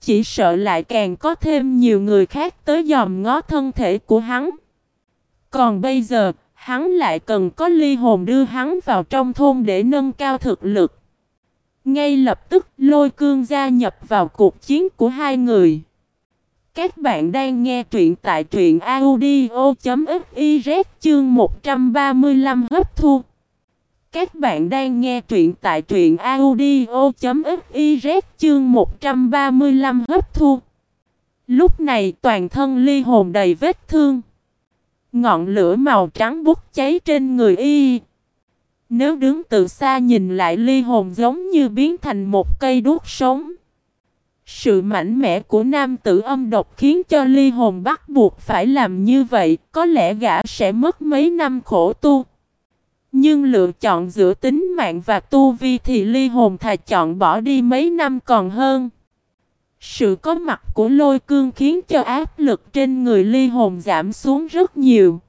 Chỉ sợ lại càng có thêm nhiều người khác tới dòm ngó thân thể của hắn. Còn bây giờ, hắn lại cần có ly hồn đưa hắn vào trong thôn để nâng cao thực lực. Ngay lập tức lôi cương gia nhập vào cuộc chiến của hai người. Các bạn đang nghe truyện tại truyện audio.fiz chương 135 hấp thu. Các bạn đang nghe truyện tại truyện audio.fiz chương 135 hấp thu. Lúc này, toàn thân ly hồn đầy vết thương. Ngọn lửa màu trắng bút cháy trên người y. Nếu đứng từ xa nhìn lại, ly hồn giống như biến thành một cây đuốc sống. Sự mạnh mẽ của nam tử âm độc khiến cho ly hồn bắt buộc phải làm như vậy. Có lẽ gã sẽ mất mấy năm khổ tu. Nhưng lựa chọn giữa tính mạng và tu vi thì ly hồn thà chọn bỏ đi mấy năm còn hơn. Sự có mặt của lôi cương khiến cho áp lực trên người ly hồn giảm xuống rất nhiều.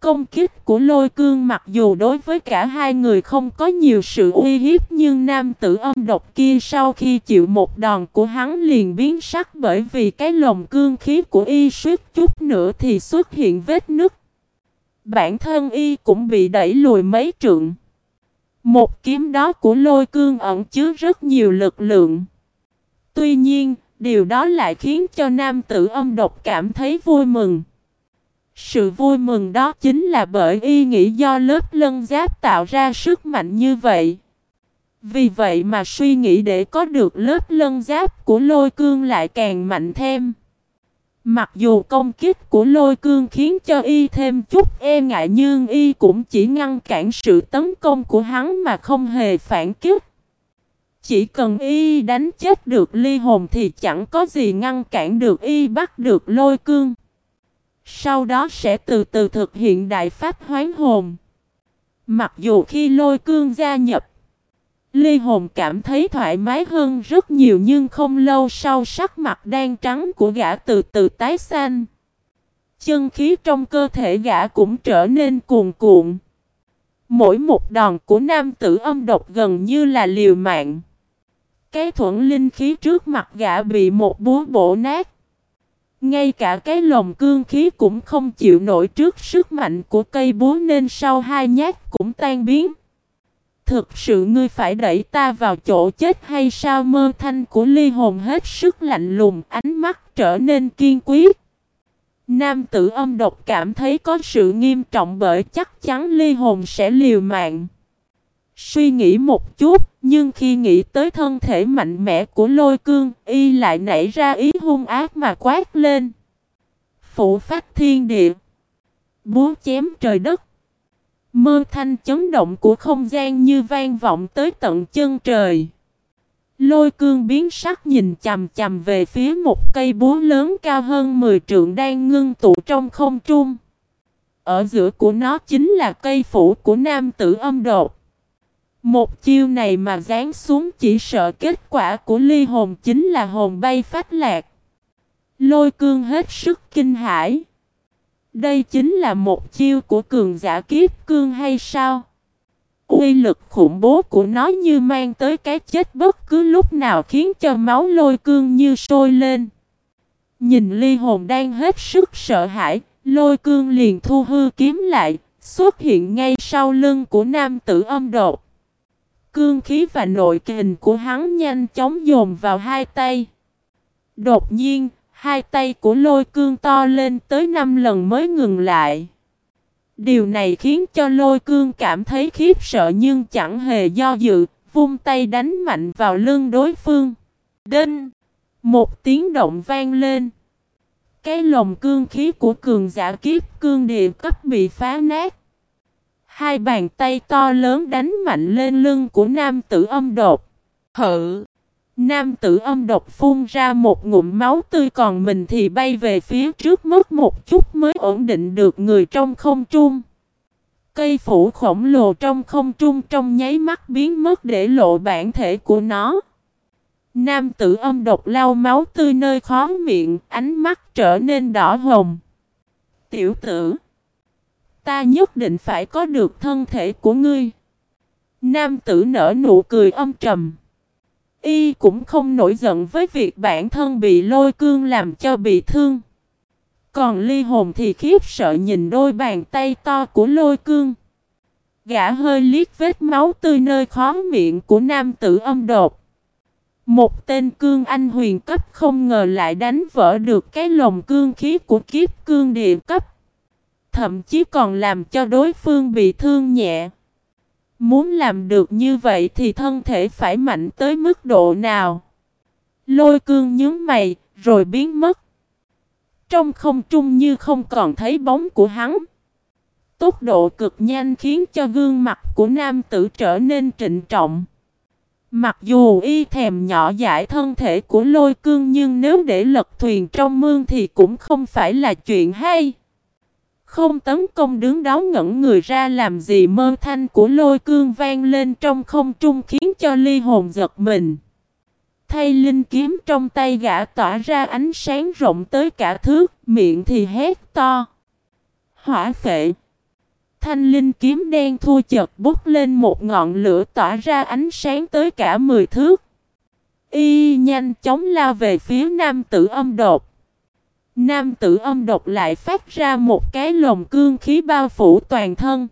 Công kích của lôi cương mặc dù đối với cả hai người không có nhiều sự uy hiếp nhưng nam tử âm độc kia sau khi chịu một đòn của hắn liền biến sắc bởi vì cái lồng cương khí của y suýt chút nữa thì xuất hiện vết nứt. Bản thân y cũng bị đẩy lùi mấy trượng. Một kiếm đó của lôi cương ẩn chứa rất nhiều lực lượng. Tuy nhiên, điều đó lại khiến cho nam tử âm độc cảm thấy vui mừng. Sự vui mừng đó chính là bởi y nghĩ do lớp lân giáp tạo ra sức mạnh như vậy. Vì vậy mà suy nghĩ để có được lớp lân giáp của lôi cương lại càng mạnh thêm. Mặc dù công kích của lôi cương khiến cho y thêm chút e ngại nhưng y cũng chỉ ngăn cản sự tấn công của hắn mà không hề phản kích. Chỉ cần y đánh chết được ly hồn thì chẳng có gì ngăn cản được y bắt được lôi cương. Sau đó sẽ từ từ thực hiện đại pháp hoán hồn. Mặc dù khi lôi cương gia nhập, Lê hồn cảm thấy thoải mái hơn rất nhiều nhưng không lâu sau sắc mặt đen trắng của gã từ từ tái xanh. Chân khí trong cơ thể gã cũng trở nên cuồn cuộn. Mỗi một đòn của nam tử âm độc gần như là liều mạng. Cái thuẫn linh khí trước mặt gã bị một búa bổ nát. Ngay cả cái lồng cương khí cũng không chịu nổi trước sức mạnh của cây búa nên sau hai nhát cũng tan biến. Thực sự ngươi phải đẩy ta vào chỗ chết hay sao mơ thanh của ly hồn hết sức lạnh lùng ánh mắt trở nên kiên quyết. Nam tử âm độc cảm thấy có sự nghiêm trọng bởi chắc chắn ly hồn sẽ liều mạng. Suy nghĩ một chút, nhưng khi nghĩ tới thân thể mạnh mẽ của lôi cương, y lại nảy ra ý hung ác mà quát lên. Phụ phát thiên địa. Búa chém trời đất. Mơ thanh chấn động của không gian như vang vọng tới tận chân trời. Lôi cương biến sắc nhìn chầm chầm về phía một cây búa lớn cao hơn 10 trượng đang ngưng tụ trong không trung. Ở giữa của nó chính là cây phủ của nam tử âm đột. Một chiêu này mà dán xuống chỉ sợ kết quả của ly hồn chính là hồn bay phát lạc. Lôi cương hết sức kinh hãi. Đây chính là một chiêu của cường giả kiếp cương hay sao? Uy lực khủng bố của nó như mang tới cái chết bất cứ lúc nào khiến cho máu lôi cương như sôi lên. Nhìn ly hồn đang hết sức sợ hãi, lôi cương liền thu hư kiếm lại, xuất hiện ngay sau lưng của nam tử âm đột. Cương khí và nội kình của hắn nhanh chóng dồn vào hai tay. Đột nhiên, Hai tay của lôi cương to lên tới năm lần mới ngừng lại. Điều này khiến cho lôi cương cảm thấy khiếp sợ nhưng chẳng hề do dự, vung tay đánh mạnh vào lưng đối phương. Đinh! Một tiếng động vang lên. Cái lồng cương khí của cường giả kiếp cương địa cấp bị phá nát. Hai bàn tay to lớn đánh mạnh lên lưng của nam tử âm đột. Hự! Nam tử âm độc phun ra một ngụm máu tươi còn mình thì bay về phía trước mất một chút mới ổn định được người trong không trung. Cây phủ khổng lồ trong không trung trong nháy mắt biến mất để lộ bản thể của nó. Nam tử âm độc lau máu tươi nơi khó miệng, ánh mắt trở nên đỏ hồng. Tiểu tử, ta nhất định phải có được thân thể của ngươi. Nam tử nở nụ cười âm trầm. Y cũng không nổi giận với việc bản thân bị lôi cương làm cho bị thương. Còn ly hồn thì khiếp sợ nhìn đôi bàn tay to của lôi cương. Gã hơi liếc vết máu tươi nơi khó miệng của nam tử âm đột. Một tên cương anh huyền cấp không ngờ lại đánh vỡ được cái lồng cương khí của kiếp cương địa cấp. Thậm chí còn làm cho đối phương bị thương nhẹ. Muốn làm được như vậy thì thân thể phải mạnh tới mức độ nào? Lôi cương nhướng mày, rồi biến mất. Trong không trung như không còn thấy bóng của hắn. Tốc độ cực nhanh khiến cho gương mặt của nam tử trở nên trịnh trọng. Mặc dù y thèm nhỏ dãi thân thể của lôi cương nhưng nếu để lật thuyền trong mương thì cũng không phải là chuyện hay. Không tấn công đứng đó ngẩn người ra làm gì mơ thanh của lôi cương vang lên trong không trung khiến cho ly hồn giật mình. Thay linh kiếm trong tay gã tỏa ra ánh sáng rộng tới cả thước, miệng thì hét to. Hỏa phệ. Thanh linh kiếm đen thua chật bút lên một ngọn lửa tỏa ra ánh sáng tới cả mười thước. Y nhanh chóng lao về phía nam tử âm đột. Nam tử âm độc lại phát ra một cái lồng cương khí bao phủ toàn thân.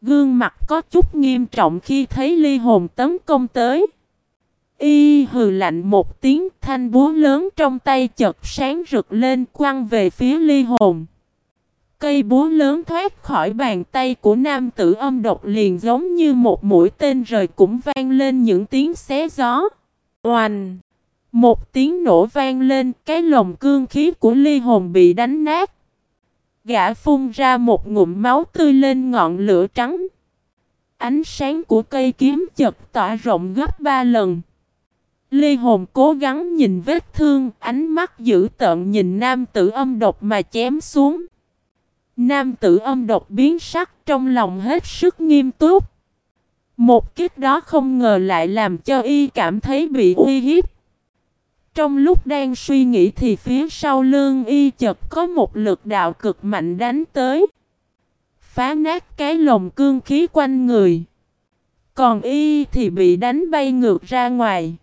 Gương mặt có chút nghiêm trọng khi thấy ly hồn tấn công tới. Y hừ lạnh một tiếng, thanh búa lớn trong tay chật sáng rực lên quăng về phía ly hồn. Cây búa lớn thoát khỏi bàn tay của nam tử âm độc liền giống như một mũi tên rời cũng vang lên những tiếng xé gió. Oanh! Một tiếng nổ vang lên, cái lồng cương khí của ly hồn bị đánh nát. Gã phun ra một ngụm máu tươi lên ngọn lửa trắng. ánh sáng của cây kiếm chật tỏa rộng gấp ba lần. Ly hồn cố gắng nhìn vết thương, ánh mắt dữ tợn nhìn nam tử âm độc mà chém xuống. Nam tử âm độc biến sắc trong lòng hết sức nghiêm túc. Một kích đó không ngờ lại làm cho y cảm thấy bị uy hiếp. Trong lúc đang suy nghĩ thì phía sau lương y chợt có một lực đạo cực mạnh đánh tới. Phá nát cái lồng cương khí quanh người. Còn y thì bị đánh bay ngược ra ngoài.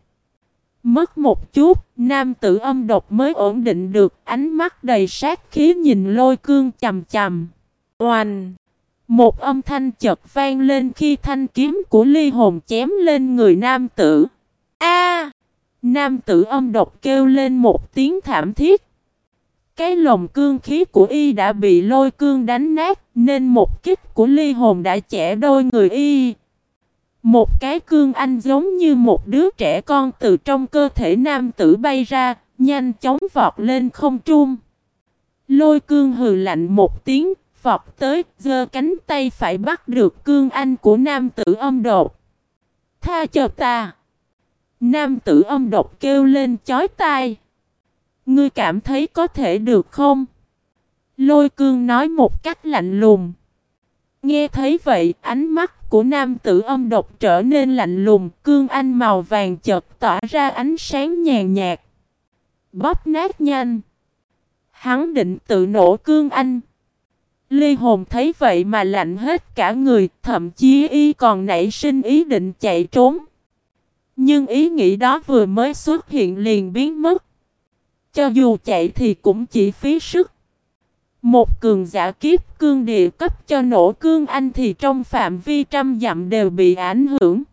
Mất một chút, nam tử âm độc mới ổn định được, ánh mắt đầy sát khí nhìn lôi cương chầm chầm. Oanh! Một âm thanh chợt vang lên khi thanh kiếm của ly hồn chém lên người nam tử. A! Nam tử âm độc kêu lên một tiếng thảm thiết. Cái lồng cương khí của y đã bị lôi cương đánh nát, nên một kích của ly hồn đã chẻ đôi người y. Một cái cương anh giống như một đứa trẻ con từ trong cơ thể nam tử bay ra, nhanh chóng vọt lên không trung. Lôi cương hừ lạnh một tiếng, vọt tới, giơ cánh tay phải bắt được cương anh của nam tử âm đột. Tha cho ta! Nam tử âm độc kêu lên chói tai. Ngươi cảm thấy có thể được không? Lôi cương nói một cách lạnh lùng. Nghe thấy vậy, ánh mắt của nam tử âm độc trở nên lạnh lùng, cương anh màu vàng chợt tỏa ra ánh sáng nhàn nhạt. Bóp nát nhanh. Hắn định tự nổ cương anh. Lê Hồn thấy vậy mà lạnh hết cả người, thậm chí y còn nảy sinh ý định chạy trốn. Nhưng ý nghĩ đó vừa mới xuất hiện liền biến mất. Cho dù chạy thì cũng chỉ phí sức. Một cường giả kiếp cương địa cấp cho nổ cương anh thì trong phạm vi trăm dặm đều bị ảnh hưởng.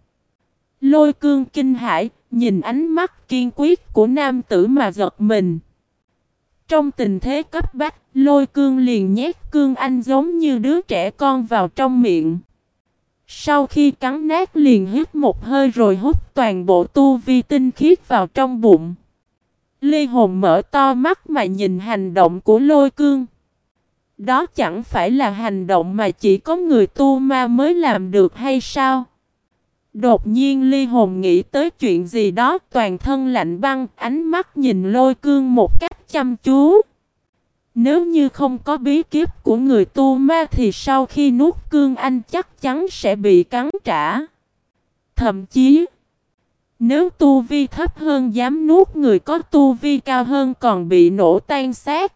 Lôi cương kinh hãi, nhìn ánh mắt kiên quyết của nam tử mà giật mình. Trong tình thế cấp bách, lôi cương liền nhét cương anh giống như đứa trẻ con vào trong miệng. Sau khi cắn nát liền hít một hơi rồi hút toàn bộ tu vi tinh khiết vào trong bụng. Lê Hồn mở to mắt mà nhìn hành động của lôi cương. Đó chẳng phải là hành động mà chỉ có người tu ma mới làm được hay sao? Đột nhiên ly hồn nghĩ tới chuyện gì đó, toàn thân lạnh băng, ánh mắt nhìn lôi cương một cách chăm chú. Nếu như không có bí kiếp của người tu ma thì sau khi nuốt cương anh chắc chắn sẽ bị cắn trả. Thậm chí, nếu tu vi thấp hơn dám nuốt người có tu vi cao hơn còn bị nổ tan xác.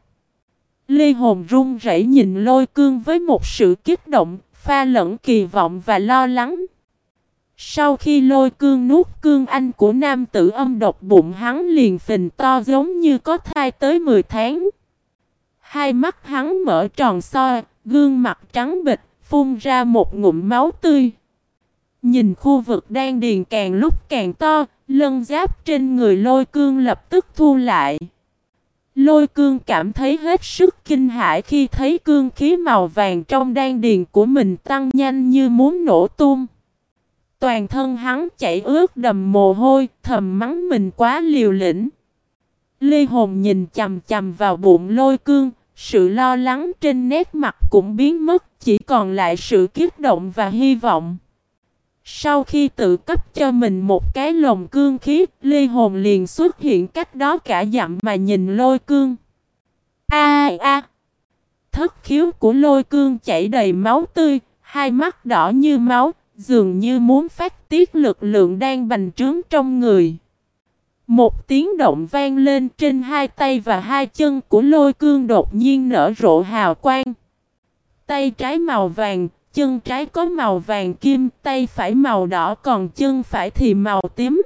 Lê Hồn run rẩy nhìn lôi cương với một sự kích động, pha lẫn kỳ vọng và lo lắng. Sau khi lôi cương nuốt cương anh của nam tử âm độc bụng hắn liền phình to giống như có thai tới 10 tháng. Hai mắt hắn mở tròn soi, gương mặt trắng bịch, phun ra một ngụm máu tươi. Nhìn khu vực đang điền càng lúc càng to, lân giáp trên người lôi cương lập tức thu lại. Lôi cương cảm thấy hết sức kinh hãi khi thấy cương khí màu vàng trong đan điền của mình tăng nhanh như muốn nổ tung. Toàn thân hắn chảy ướt đầm mồ hôi, thầm mắng mình quá liều lĩnh. Lê Hồn nhìn chầm chầm vào bụng lôi cương, sự lo lắng trên nét mặt cũng biến mất, chỉ còn lại sự kích động và hy vọng. Sau khi tự cấp cho mình một cái lồng cương khí, ly Hồn liền xuất hiện cách đó cả dặm mà nhìn lôi cương. A a! Thất khiếu của lôi cương chảy đầy máu tươi, hai mắt đỏ như máu, dường như muốn phát tiết lực lượng đang bành trướng trong người. Một tiếng động vang lên trên hai tay và hai chân của lôi cương đột nhiên nở rộ hào quang. Tay trái màu vàng, chân trái có màu vàng kim, tay phải màu đỏ còn chân phải thì màu tím.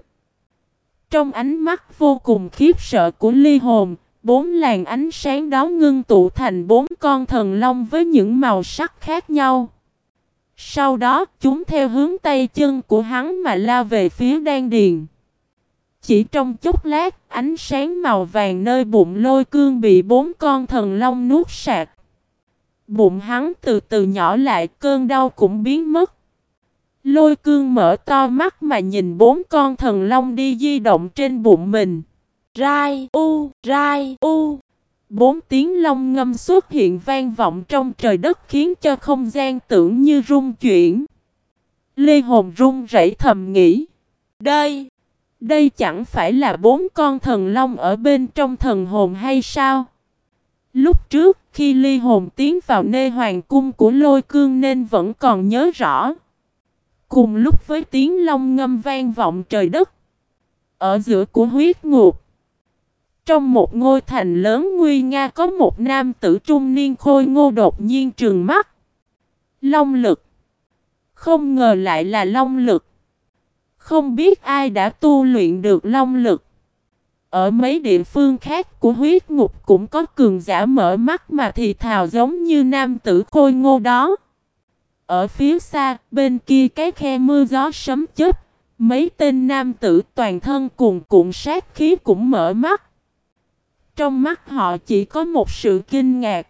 Trong ánh mắt vô cùng khiếp sợ của ly hồn, bốn làn ánh sáng đó ngưng tụ thành bốn con thần long với những màu sắc khác nhau. Sau đó, chúng theo hướng tay chân của hắn mà lao về phía đan điền. Chỉ trong chốc lát, ánh sáng màu vàng nơi bụng lôi cương bị bốn con thần long nuốt sạc. Bụng hắn từ từ nhỏ lại, cơn đau cũng biến mất. Lôi cương mở to mắt mà nhìn bốn con thần long đi di động trên bụng mình. Rai u, rai u. Bốn tiếng long ngâm xuất hiện vang vọng trong trời đất khiến cho không gian tưởng như rung chuyển. Lê Hồn run rẩy thầm nghĩ. Đây, đây chẳng phải là bốn con thần long ở bên trong thần hồn hay sao? Lúc trước, khi ly hồn tiến vào nê hoàng cung của lôi cương nên vẫn còn nhớ rõ. Cùng lúc với tiếng long ngâm vang vọng trời đất. Ở giữa của huyết ngục. Trong một ngôi thành lớn nguy nga có một nam tử trung niên khôi ngô đột nhiên trường mắt. Long lực. Không ngờ lại là long lực. Không biết ai đã tu luyện được long lực. Ở mấy địa phương khác của huyết ngục cũng có cường giả mở mắt mà thì thào giống như nam tử khôi ngô đó. Ở phía xa, bên kia cái khe mưa gió sấm chết, mấy tên nam tử toàn thân cuồn cuộn sát khí cũng mở mắt. Trong mắt họ chỉ có một sự kinh ngạc.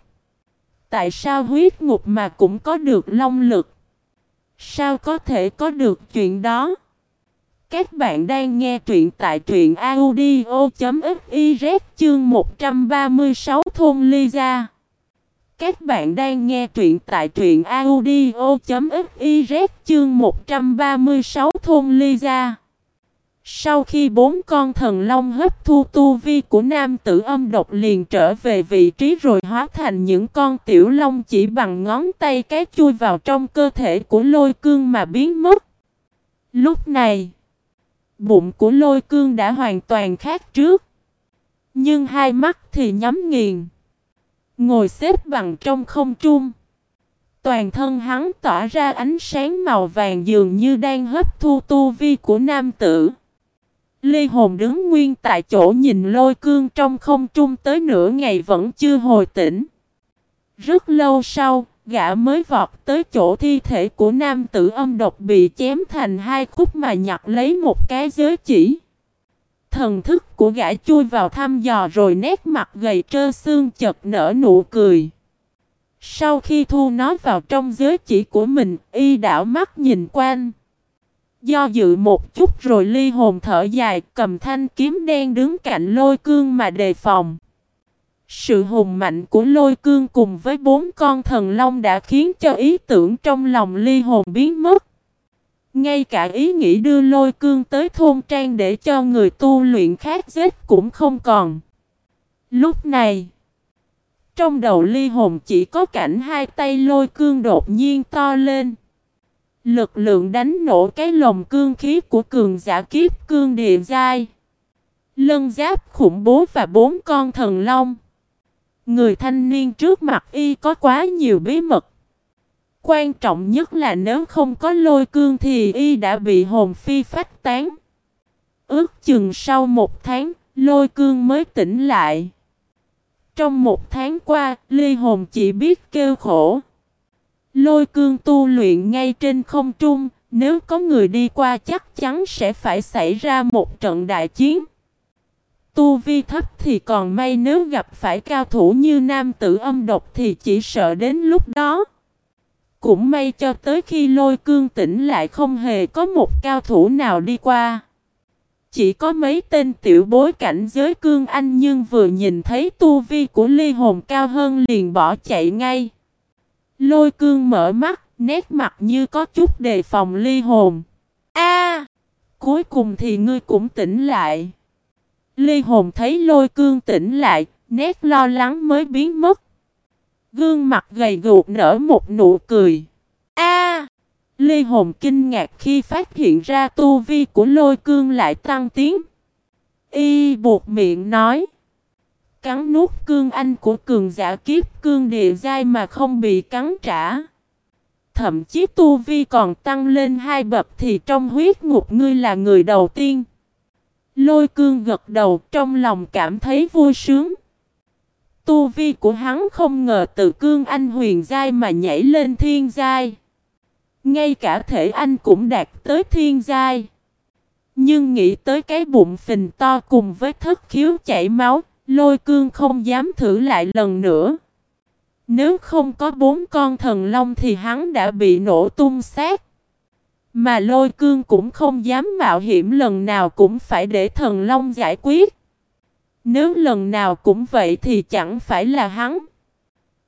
Tại sao huyết ngục mà cũng có được long lực? Sao có thể có được chuyện đó? Các bạn đang nghe truyện tại truyện audio.fiz chương 136 thôn Ly Gia. Các bạn đang nghe truyện tại truyện audio.fiz chương 136 thôn Ly Gia. Sau khi bốn con thần long hấp thu tu vi của nam tử âm độc liền trở về vị trí rồi hóa thành những con tiểu long chỉ bằng ngón tay cái chui vào trong cơ thể của lôi cương mà biến mất. Lúc này, bụng của lôi cương đã hoàn toàn khác trước. Nhưng hai mắt thì nhắm nghiền. Ngồi xếp bằng trong không trung. Toàn thân hắn tỏa ra ánh sáng màu vàng dường như đang hấp thu tu vi của nam tử. Lê Hồn đứng nguyên tại chỗ nhìn lôi cương trong không trung tới nửa ngày vẫn chưa hồi tỉnh. Rất lâu sau, gã mới vọt tới chỗ thi thể của nam tử âm độc bị chém thành hai khúc mà nhặt lấy một cái giới chỉ. Thần thức của gã chui vào thăm dò rồi nét mặt gầy trơ xương chật nở nụ cười. Sau khi thu nó vào trong giới chỉ của mình, y đảo mắt nhìn quanh. Do dự một chút rồi ly hồn thở dài cầm thanh kiếm đen đứng cạnh lôi cương mà đề phòng. Sự hùng mạnh của lôi cương cùng với bốn con thần long đã khiến cho ý tưởng trong lòng ly hồn biến mất. Ngay cả ý nghĩ đưa lôi cương tới thôn trang để cho người tu luyện khác giết cũng không còn. Lúc này, trong đầu ly hồn chỉ có cảnh hai tay lôi cương đột nhiên to lên. Lực lượng đánh nổ cái lồng cương khí của cường giả kiếp cương địa giai. Lân giáp khủng bố và bốn con thần long. Người thanh niên trước mặt y có quá nhiều bí mật. Quan trọng nhất là nếu không có lôi cương thì y đã bị hồn phi phách tán. Ước chừng sau một tháng, lôi cương mới tỉnh lại. Trong một tháng qua, ly hồn chỉ biết kêu khổ. Lôi cương tu luyện ngay trên không trung, nếu có người đi qua chắc chắn sẽ phải xảy ra một trận đại chiến. Tu vi thấp thì còn may nếu gặp phải cao thủ như nam tử âm độc thì chỉ sợ đến lúc đó. Cũng may cho tới khi lôi cương tỉnh lại không hề có một cao thủ nào đi qua. Chỉ có mấy tên tiểu bối cảnh giới cương anh nhưng vừa nhìn thấy tu vi của ly hồn cao hơn liền bỏ chạy ngay. Lôi cương mở mắt, nét mặt như có chút đề phòng ly hồn. A, Cuối cùng thì ngươi cũng tỉnh lại. Ly hồn thấy lôi cương tỉnh lại, nét lo lắng mới biến mất. Gương mặt gầy guộc nở một nụ cười. A, Ly hồn kinh ngạc khi phát hiện ra tu vi của lôi cương lại tăng tiến. Y buộc miệng nói cắn nuốt cương anh của cường giả kiếp cương địa dai mà không bị cắn trả. Thậm chí tu vi còn tăng lên hai bậc thì trong huyết ngục ngươi là người đầu tiên. Lôi cương gật đầu trong lòng cảm thấy vui sướng. Tu vi của hắn không ngờ từ cương anh huyền giai mà nhảy lên thiên giai. Ngay cả thể anh cũng đạt tới thiên giai. Nhưng nghĩ tới cái bụng phình to cùng với thất khiếu chảy máu, Lôi cương không dám thử lại lần nữa. Nếu không có bốn con thần long thì hắn đã bị nổ tung xác. Mà lôi cương cũng không dám mạo hiểm lần nào cũng phải để thần long giải quyết. Nếu lần nào cũng vậy thì chẳng phải là hắn.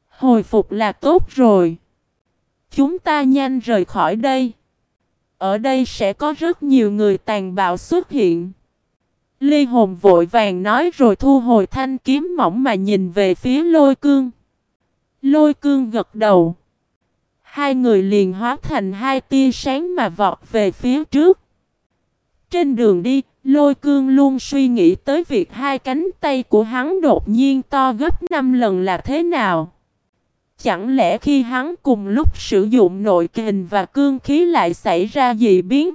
Hồi phục là tốt rồi. Chúng ta nhanh rời khỏi đây. Ở đây sẽ có rất nhiều người tàn bạo xuất hiện. Ly hồn vội vàng nói rồi thu hồi thanh kiếm mỏng mà nhìn về phía lôi cương. Lôi cương gật đầu. Hai người liền hóa thành hai tia sáng mà vọt về phía trước. Trên đường đi, lôi cương luôn suy nghĩ tới việc hai cánh tay của hắn đột nhiên to gấp 5 lần là thế nào. Chẳng lẽ khi hắn cùng lúc sử dụng nội kình và cương khí lại xảy ra dị biến?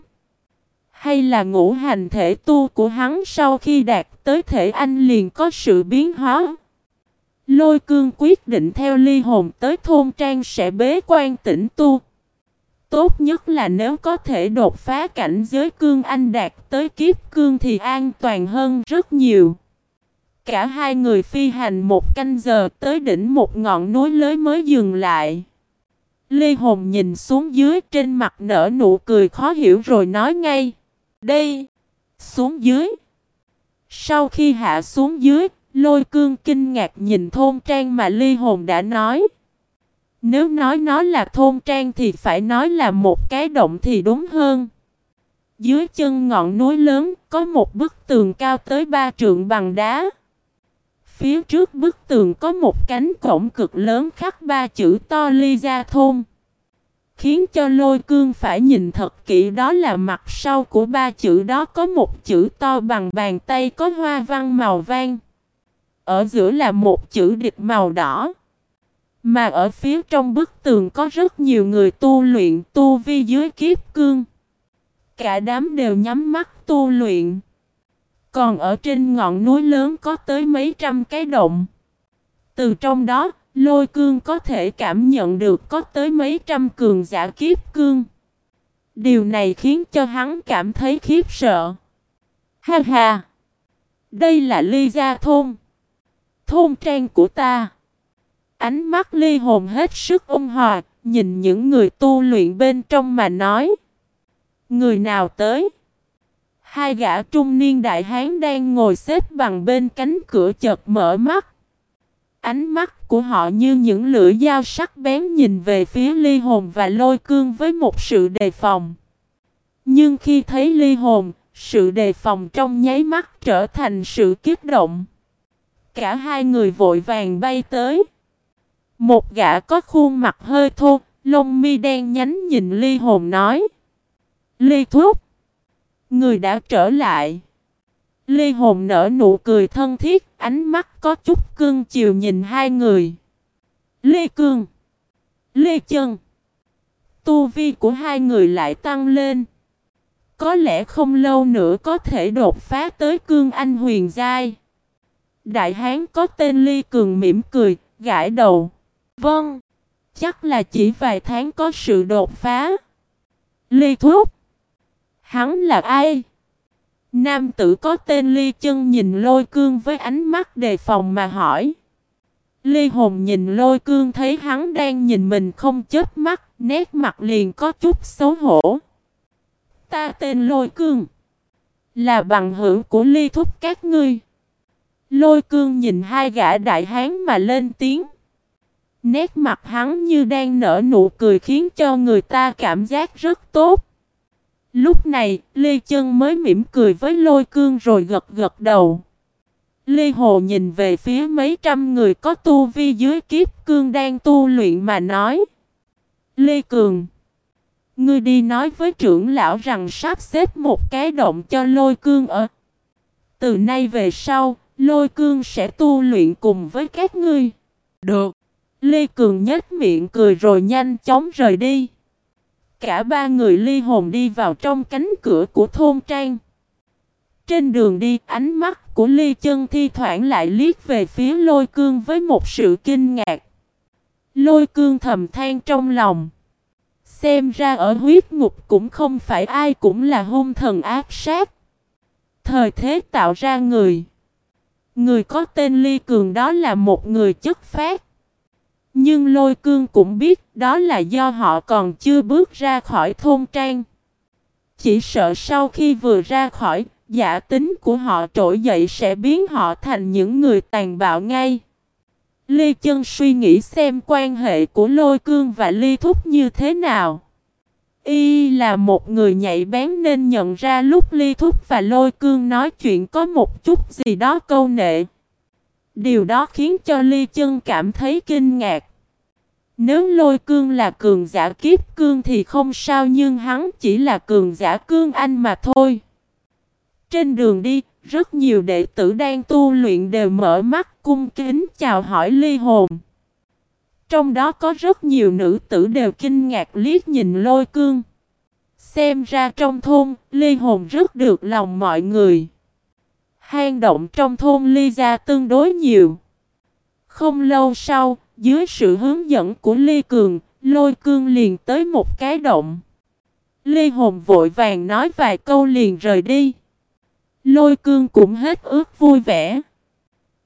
Hay là ngũ hành thể tu của hắn sau khi đạt tới thể anh liền có sự biến hóa? Lôi cương quyết định theo ly hồn tới thôn trang sẽ bế quan tĩnh tu. Tốt nhất là nếu có thể đột phá cảnh giới cương anh đạt tới kiếp cương thì an toàn hơn rất nhiều. Cả hai người phi hành một canh giờ tới đỉnh một ngọn núi lớn mới dừng lại. Lê Hồn nhìn xuống dưới trên mặt nở nụ cười khó hiểu rồi nói ngay. Đây! Xuống dưới! Sau khi hạ xuống dưới, lôi cương kinh ngạc nhìn thôn trang mà Ly Hồn đã nói. Nếu nói nó là thôn trang thì phải nói là một cái động thì đúng hơn. Dưới chân ngọn núi lớn, có một bức tường cao tới ba trượng bằng đá. Phía trước bức tường có một cánh cổng cực lớn khắc ba chữ to ly ra thôn. Khiến cho lôi cương phải nhìn thật kỹ đó là mặt sau của ba chữ đó có một chữ to bằng bàn tay có hoa văn màu vang ở giữa là một chữ địch màu đỏ. Mà ở phía trong bức tường có rất nhiều người tu luyện tu vi dưới kiếp cương. Cả đám đều nhắm mắt tu luyện. Còn ở trên ngọn núi lớn có tới mấy trăm cái động. Từ trong đó, lôi cương có thể cảm nhận được có tới mấy trăm cường giả kiếp cương. Điều này khiến cho hắn cảm thấy khiếp sợ. Ha ha! Đây là ly gia thôn. Thôn trang của ta. Ánh mắt ly hồn hết sức ôn hòa, nhìn những người tu luyện bên trong mà nói. Người nào tới? Hai gã trung niên đại hán đang ngồi xếp bằng bên cánh cửa chợt mở mắt. Ánh mắt của họ như những lưỡi dao sắc bén nhìn về phía ly hồn và lôi cương với một sự đề phòng. Nhưng khi thấy ly hồn, sự đề phòng trong nháy mắt trở thành sự kiếp động. Cả hai người vội vàng bay tới. Một gã có khuôn mặt hơi thô, lông mi đen nhánh nhìn ly hồn nói. Ly thuốc. Người đã trở lại. Ly hồn nở nụ cười thân thiết, ánh mắt có chút cưng chiều nhìn hai người. ly Cương. ly Chân. Tu vi của hai người lại tăng lên. Có lẽ không lâu nữa có thể đột phá tới cương anh huyền giai. Đại hán có tên Ly Cường mỉm cười, gãi đầu. Vâng, chắc là chỉ vài tháng có sự đột phá. Ly Thúc. Hắn là ai? Nam tử có tên Ly chân nhìn lôi cương với ánh mắt đề phòng mà hỏi. Ly hồn nhìn lôi cương thấy hắn đang nhìn mình không chớp mắt, nét mặt liền có chút xấu hổ. Ta tên lôi cương. Là bằng hữu của ly thúc các ngươi. Lôi cương nhìn hai gã đại hán mà lên tiếng. Nét mặt hắn như đang nở nụ cười khiến cho người ta cảm giác rất tốt. Lúc này, Lê Chân mới mỉm cười với lôi cương rồi gật gật đầu. Lê Hồ nhìn về phía mấy trăm người có tu vi dưới kiếp cương đang tu luyện mà nói. Lê Cường, ngươi đi nói với trưởng lão rằng sắp xếp một cái động cho lôi cương ở. Từ nay về sau, lôi cương sẽ tu luyện cùng với các ngươi. Được. Lê Cường nhếch miệng cười rồi nhanh chóng rời đi. Cả ba người ly hồn đi vào trong cánh cửa của thôn trang. Trên đường đi, ánh mắt của Ly chân thi thoảng lại liếc về phía lôi cương với một sự kinh ngạc. Lôi cương thầm than trong lòng. Xem ra ở huyết ngục cũng không phải ai cũng là hung thần ác sát. Thời thế tạo ra người. Người có tên Ly Cường đó là một người chất phát. Nhưng lôi cương cũng biết đó là do họ còn chưa bước ra khỏi thôn trang. Chỉ sợ sau khi vừa ra khỏi, giả tính của họ trỗi dậy sẽ biến họ thành những người tàn bạo ngay. Ly Chân suy nghĩ xem quan hệ của Lôi Cương và Ly Thúc như thế nào. Y là một người nhạy bén nên nhận ra lúc Ly Thúc và Lôi Cương nói chuyện có một chút gì đó câu nệ. Điều đó khiến cho Ly Chân cảm thấy kinh ngạc. Nếu Lôi Cương là cường giả kiếp cương thì không sao nhưng hắn chỉ là cường giả cương anh mà thôi. Trên đường đi, rất nhiều đệ tử đang tu luyện đều mở mắt cung kính chào hỏi ly hồn. Trong đó có rất nhiều nữ tử đều kinh ngạc liếc nhìn lôi cương. Xem ra trong thôn, ly hồn rất được lòng mọi người. Hang động trong thôn ly ra tương đối nhiều. Không lâu sau, dưới sự hướng dẫn của ly cường, lôi cương liền tới một cái động. Ly hồn vội vàng nói vài câu liền rời đi. Lôi cương cũng hết ước vui vẻ.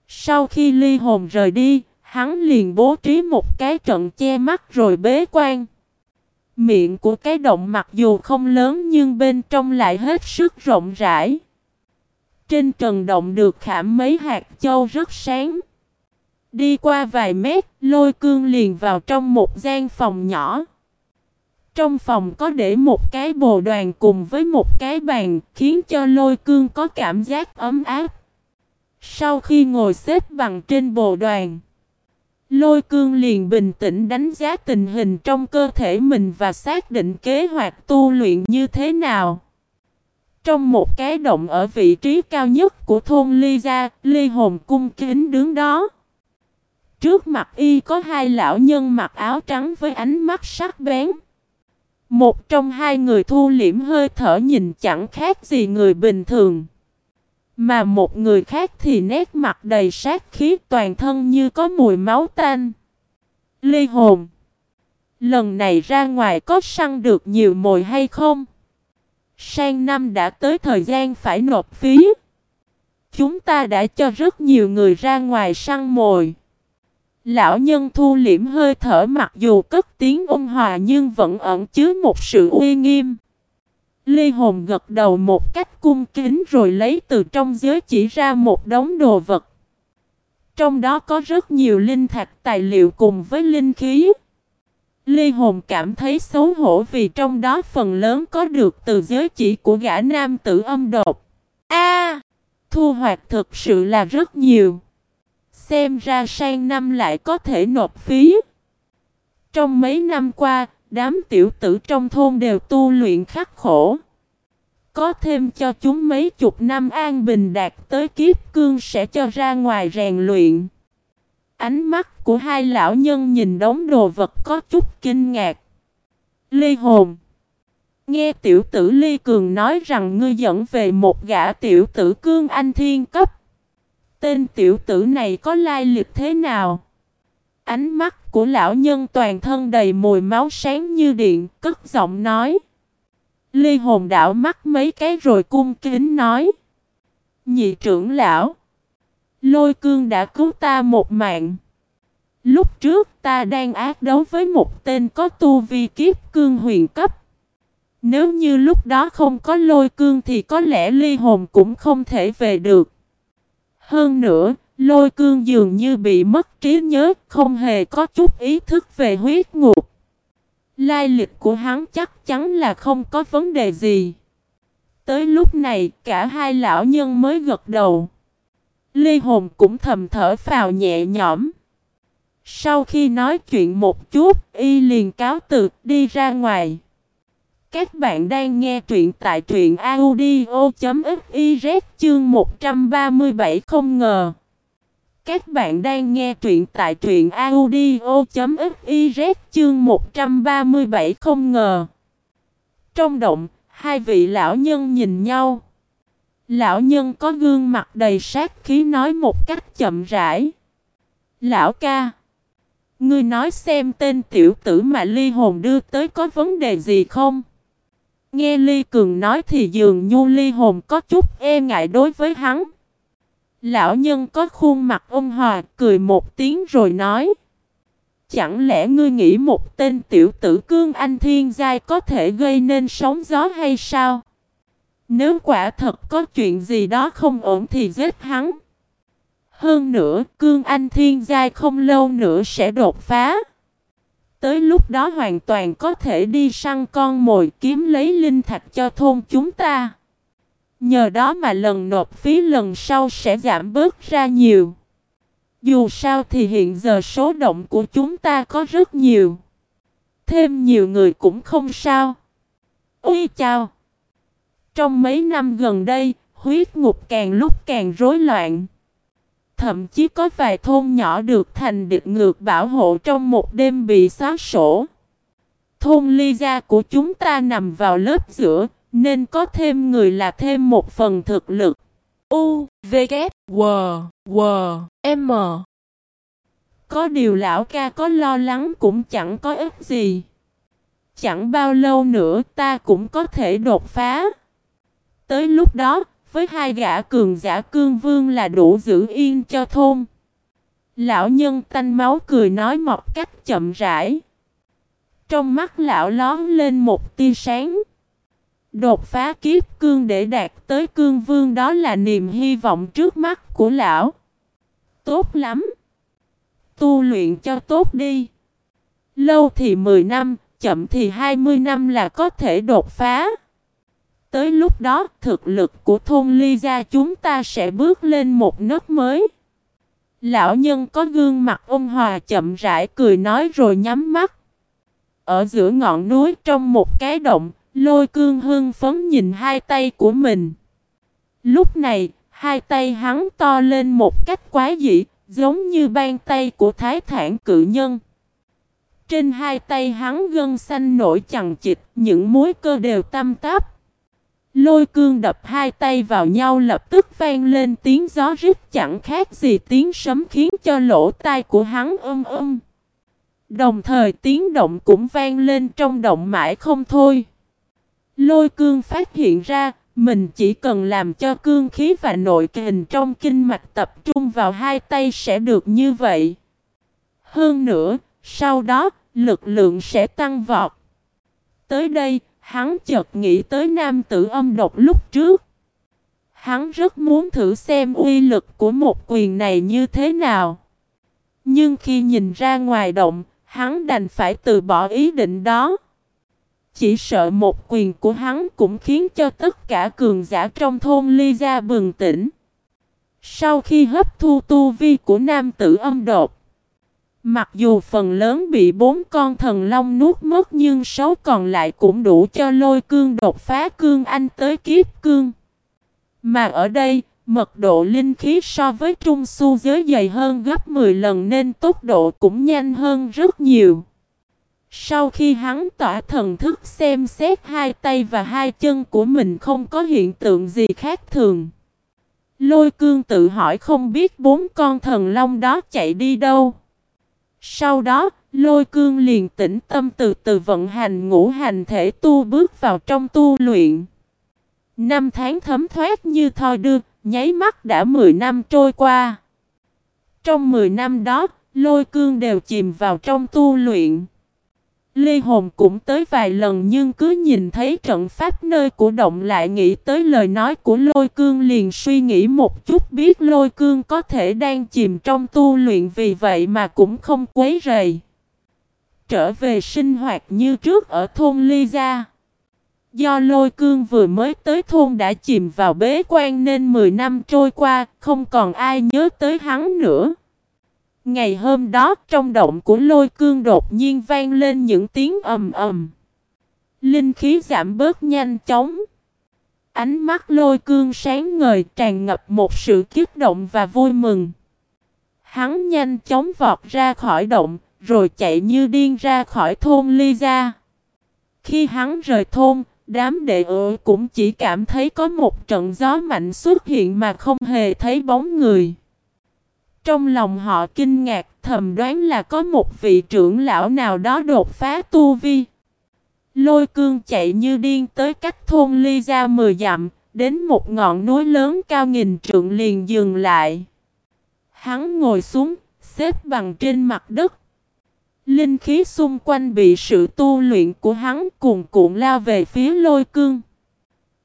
Sau khi ly hồn rời đi, hắn liền bố trí một cái trận che mắt rồi bế quan. Miệng của cái động mặc dù không lớn nhưng bên trong lại hết sức rộng rãi. Trên trần động được khảm mấy hạt châu rất sáng. Đi qua vài mét, lôi cương liền vào trong một gian phòng nhỏ. Trong phòng có để một cái bồ đoàn cùng với một cái bàn, khiến cho lôi cương có cảm giác ấm áp. Sau khi ngồi xếp bằng trên bồ đoàn, lôi cương liền bình tĩnh đánh giá tình hình trong cơ thể mình và xác định kế hoạch tu luyện như thế nào. Trong một cái động ở vị trí cao nhất của thôn Ly Gia, Ly Hồn cung kính đứng đó. Trước mặt y có hai lão nhân mặc áo trắng với ánh mắt sắc bén. Một trong hai người thu liễm hơi thở nhìn chẳng khác gì người bình thường. Mà một người khác thì nét mặt đầy sát khí toàn thân như có mùi máu tanh. Ly hồn. Lần này ra ngoài có săn được nhiều mồi hay không? Sang năm đã tới thời gian phải nộp phí. Chúng ta đã cho rất nhiều người ra ngoài săn mồi. Lão nhân thu liễm hơi thở mặc dù cất tiếng ôn hòa nhưng vẫn ẩn chứa một sự uy nghiêm. Lê Hồn gật đầu một cách cung kính rồi lấy từ trong giới chỉ ra một đống đồ vật. Trong đó có rất nhiều linh thạch tài liệu cùng với linh khí. Lê Hồn cảm thấy xấu hổ vì trong đó phần lớn có được từ giới chỉ của gã nam tử âm độc. A, thu hoạch thực sự là rất nhiều. Xem ra sang năm lại có thể nộp phí. Trong mấy năm qua, đám tiểu tử trong thôn đều tu luyện khắc khổ. Có thêm cho chúng mấy chục năm an bình đạt tới kiếp cương sẽ cho ra ngoài rèn luyện. Ánh mắt của hai lão nhân nhìn đống đồ vật có chút kinh ngạc. Ly hồn. Nghe tiểu tử Ly Cường nói rằng ngươi dẫn về một gã tiểu tử cương anh thiên cấp. Tên tiểu tử này có lai lịch thế nào? Ánh mắt của lão nhân toàn thân đầy mùi máu sáng như điện, cất giọng nói. Ly hồn đảo mắt mấy cái rồi cung kính nói. Nhị trưởng lão. Lôi cương đã cứu ta một mạng. Lúc trước ta đang ác đấu với một tên có tu vi kiếp cương huyền cấp. Nếu như lúc đó không có lôi cương thì có lẽ ly hồn cũng không thể về được. Hơn nữa, lôi cương dường như bị mất trí nhớ, không hề có chút ý thức về huyết ngục. Lai lịch của hắn chắc chắn là không có vấn đề gì. Tới lúc này, cả hai lão nhân mới gật đầu. Ly Hồn cũng thầm thở phào nhẹ nhõm. Sau khi nói chuyện một chút, y liền cáo từ đi ra ngoài. Các bạn đang nghe truyện tại truyện audio.fiz chương 137 không ngờ. Các bạn đang nghe truyện tại truyện audio.fiz chương 137 không ngờ. Trong động, hai vị lão nhân nhìn nhau. Lão nhân có gương mặt đầy sát khí nói một cách chậm rãi. Lão ca. Ngươi nói xem tên tiểu tử mà ly hồn đưa tới có vấn đề gì không? Nghe Ly Cường nói thì dường nhu Ly Hồn có chút e ngại đối với hắn. Lão nhân có khuôn mặt ôn hòa, cười một tiếng rồi nói. Chẳng lẽ ngươi nghĩ một tên tiểu tử cương anh thiên giai có thể gây nên sóng gió hay sao? Nếu quả thật có chuyện gì đó không ổn thì giết hắn. Hơn nữa, cương anh thiên giai không lâu nữa sẽ đột phá. Tới lúc đó hoàn toàn có thể đi săn con mồi kiếm lấy linh thạch cho thôn chúng ta. Nhờ đó mà lần nộp phí lần sau sẽ giảm bớt ra nhiều. Dù sao thì hiện giờ số động của chúng ta có rất nhiều. Thêm nhiều người cũng không sao. Ui chào! Trong mấy năm gần đây, huyết ngục càng lúc càng rối loạn. Thậm chí có vài thôn nhỏ được thành địch ngược bảo hộ trong một đêm bị xóa sổ. Thôn ly gia của chúng ta nằm vào lớp giữa, nên có thêm người là thêm một phần thực lực. U, V, K, W, W, M. Có điều lão ca có lo lắng cũng chẳng có ích gì. Chẳng bao lâu nữa ta cũng có thể đột phá. Tới lúc đó, với hai gã cường giả cương vương là đủ giữ yên cho thôn. Lão nhân tanh máu cười nói một cách chậm rãi. Trong mắt lão lón lên một tia sáng. Đột phá kiếp cương để đạt tới cương vương đó là niềm hy vọng trước mắt của lão. Tốt lắm. Tu luyện cho tốt đi. Lâu thì 10 năm, chậm thì 20 năm là có thể đột phá. Tới lúc đó, thực lực của thôn ly gia chúng ta sẽ bước lên một nấc mới. Lão nhân có gương mặt ôn hòa chậm rãi cười nói rồi nhắm mắt. Ở giữa ngọn núi trong một cái động, lôi cương hưng phấn nhìn hai tay của mình. Lúc này, hai tay hắn to lên một cách quá dị, giống như bàn tay của thái thản cự nhân. Trên hai tay hắn gân xanh nổi chằng chịt, những mối cơ đều tăm táp. Lôi cương đập hai tay vào nhau lập tức vang lên tiếng gió rít chẳng khác gì tiếng sấm khiến cho lỗ tai của hắn ôm ôm. Đồng thời tiếng động cũng vang lên trong động mãi không thôi. Lôi cương phát hiện ra, mình chỉ cần làm cho cương khí và nội kình trong kinh mạch tập trung vào hai tay sẽ được như vậy. Hơn nữa, sau đó, lực lượng sẽ tăng vọt. Tới đây, hắn chợt nghĩ tới nam tử âm độc lúc trước. Hắn rất muốn thử xem uy lực của một quyền này như thế nào. Nhưng khi nhìn ra ngoài động, hắn đành phải từ bỏ ý định đó. Chỉ sợ một quyền của hắn cũng khiến cho tất cả cường giả trong thôn ly ra bừng tỉnh. Sau khi hấp thu tu vi của nam tử âm đột, mặc dù phần lớn bị bốn con thần long nuốt mất nhưng số còn lại cũng đủ cho lôi cương đột phá cương anh tới kiếp cương. Mà ở đây, mật độ linh khí so với trung su giới dày hơn gấp 10 lần nên tốc độ cũng nhanh hơn rất nhiều. Sau khi hắn tỏa thần thức xem xét hai tay và hai chân của mình không có hiện tượng gì khác thường. Lôi cương tự hỏi không biết bốn con thần long đó chạy đi đâu. Sau đó, lôi cương liền tĩnh tâm từ từ vận hành ngũ hành thể tu bước vào trong tu luyện. Năm tháng thấm thoát như thoi đưa, nháy mắt đã 10 năm trôi qua. Trong 10 năm đó, lôi cương đều chìm vào trong tu luyện. Lê Hồn cũng tới vài lần nhưng cứ nhìn thấy trận pháp nơi của động lại nghĩ tới lời nói của lôi cương liền suy nghĩ một chút biết lôi cương có thể đang chìm trong tu luyện vì vậy mà cũng không quấy rầy. Trở về sinh hoạt như trước ở thôn Ly Gia. Do lôi cương vừa mới tới thôn đã chìm vào bế quan nên 10 năm trôi qua, không còn ai nhớ tới hắn nữa. Ngày hôm đó trong động của lôi cương đột nhiên vang lên những tiếng ầm ầm. Linh khí giảm bớt nhanh chóng. Ánh mắt lôi cương sáng ngời tràn ngập một sự kích động và vui mừng. Hắn nhanh chóng vọt ra khỏi động, rồi chạy như điên ra khỏi thôn Ly Gia. Khi hắn rời thôn, đám đệ ở cũng chỉ cảm thấy có một trận gió mạnh xuất hiện mà không hề thấy bóng người. Trong lòng họ kinh ngạc thầm đoán là có một vị trưởng lão nào đó đột phá tu vi. Lôi cương chạy như điên tới cách thôn ly ra 10 dặm, đến một ngọn núi lớn cao nghìn trượng liền dừng lại. Hắn ngồi xuống, xếp bằng trên mặt đất. Linh khí xung quanh bị sự tu luyện của hắn cuồn cuộn lao về phía lôi cương.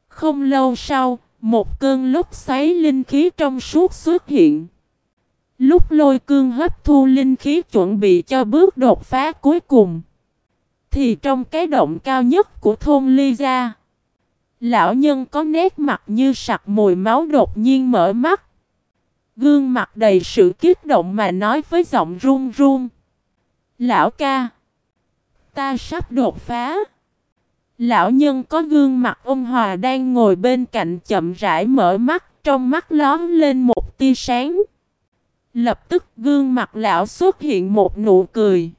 Không lâu sau, một cơn lốc xoáy linh khí trong suốt xuất hiện. Lúc lôi cương hấp thu linh khí chuẩn bị cho bước đột phá cuối cùng. Thì trong cái động cao nhất của thôn Ly Gia. Lão nhân có nét mặt như sặc mùi máu đột nhiên mở mắt. Gương mặt đầy sự kích động mà nói với giọng run run. Lão ca. Ta sắp đột phá. Lão nhân có gương mặt ông Hòa đang ngồi bên cạnh chậm rãi mở mắt. Trong mắt lón lên một tia sáng. Lập tức gương mặt lão xuất hiện một nụ cười.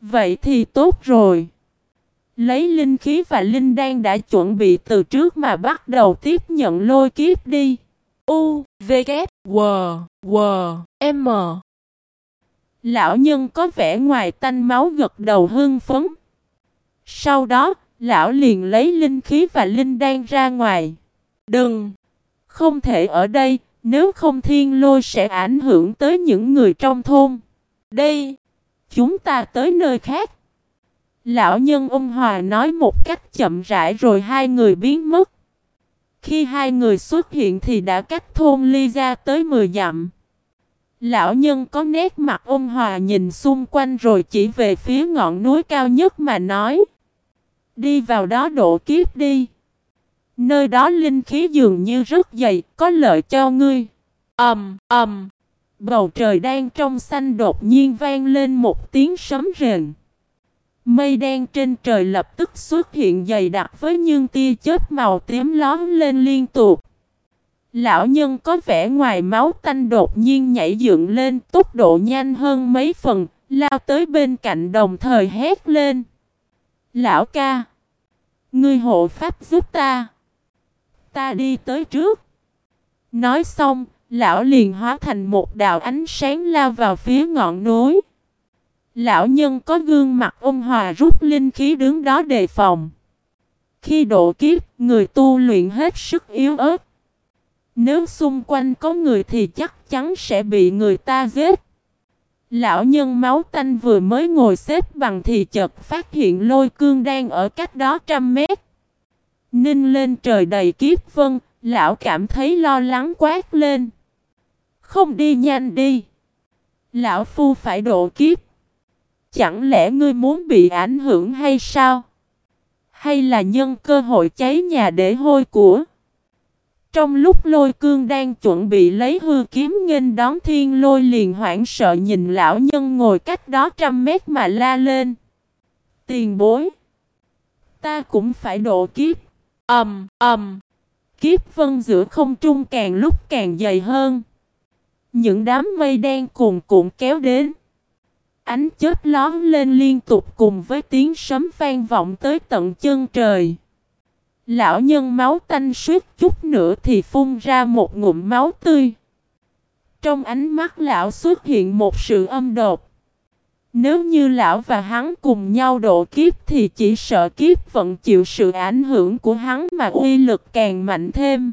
Vậy thì tốt rồi. Lấy linh khí và linh đan đã chuẩn bị từ trước mà bắt đầu tiếp nhận lôi kiếp đi. U, V, K, W, W, M. Lão nhân có vẻ ngoài tanh máu gật đầu hưng phấn. Sau đó, lão liền lấy linh khí và linh đan ra ngoài. Đừng! Không thể ở đây, nếu không thiên lôi sẽ ảnh hưởng tới những người trong thôn. Đây! Chúng ta tới nơi khác. Lão nhân ông Hòa nói một cách chậm rãi rồi hai người biến mất. Khi hai người xuất hiện thì đã cách thôn ly ra tới 10 dặm. Lão nhân có nét mặt ông Hòa nhìn xung quanh rồi chỉ về phía ngọn núi cao nhất mà nói. Đi vào đó độ kiếp đi. Nơi đó linh khí dường như rất dày, có lợi cho ngươi. Ầm, um, ầm. Um. Bầu trời đang trong xanh đột nhiên vang lên một tiếng sấm rền. Mây đen trên trời lập tức xuất hiện dày đặc với những tia chớp màu tím lón lên liên tục. Lão nhân có vẻ ngoài máu tanh đột nhiên nhảy dựng lên tốc độ nhanh hơn mấy phần, lao tới bên cạnh đồng thời hét lên. Lão ca! Ngươi hộ pháp giúp ta! Ta đi tới trước! Nói xong, lão liền hóa thành một đạo ánh sáng lao vào phía ngọn núi. Lão nhân có gương mặt ôn hòa rút linh khí đứng đó đề phòng. Khi độ kiếp, người tu luyện hết sức yếu ớt. Nếu xung quanh có người thì chắc chắn sẽ bị người ta giết. Lão nhân máu tanh vừa mới ngồi xếp bằng thì chợt phát hiện lôi cương đang ở cách đó trăm mét. Ninh lên trời đầy kiếp vân, lão cảm thấy lo lắng quát lên. Không đi nhanh đi. Lão phu phải độ kiếp. Chẳng lẽ ngươi muốn bị ảnh hưởng hay sao? Hay là nhân cơ hội cháy nhà để hôi của? Trong lúc lôi cương đang chuẩn bị lấy hư kiếm nghênh đón thiên lôi liền hoảng sợ nhìn lão nhân ngồi cách đó trăm mét mà la lên. Tiền bối. Ta cũng phải độ kiếp ầm um. Um. Kiếp vân giữa không trung càng lúc càng dày hơn. Những đám mây đen cuồn cuộn kéo đến. Ánh chớp lón lên liên tục cùng với tiếng sấm vang vọng tới tận chân trời. Lão nhân máu tanh suýt chút nữa thì phun ra một ngụm máu tươi. Trong ánh mắt lão xuất hiện một sự âm đột. Nếu như lão và hắn cùng nhau độ kiếp thì chỉ sợ kiếp vận chịu sự ảnh hưởng của hắn mà uy lực càng mạnh thêm.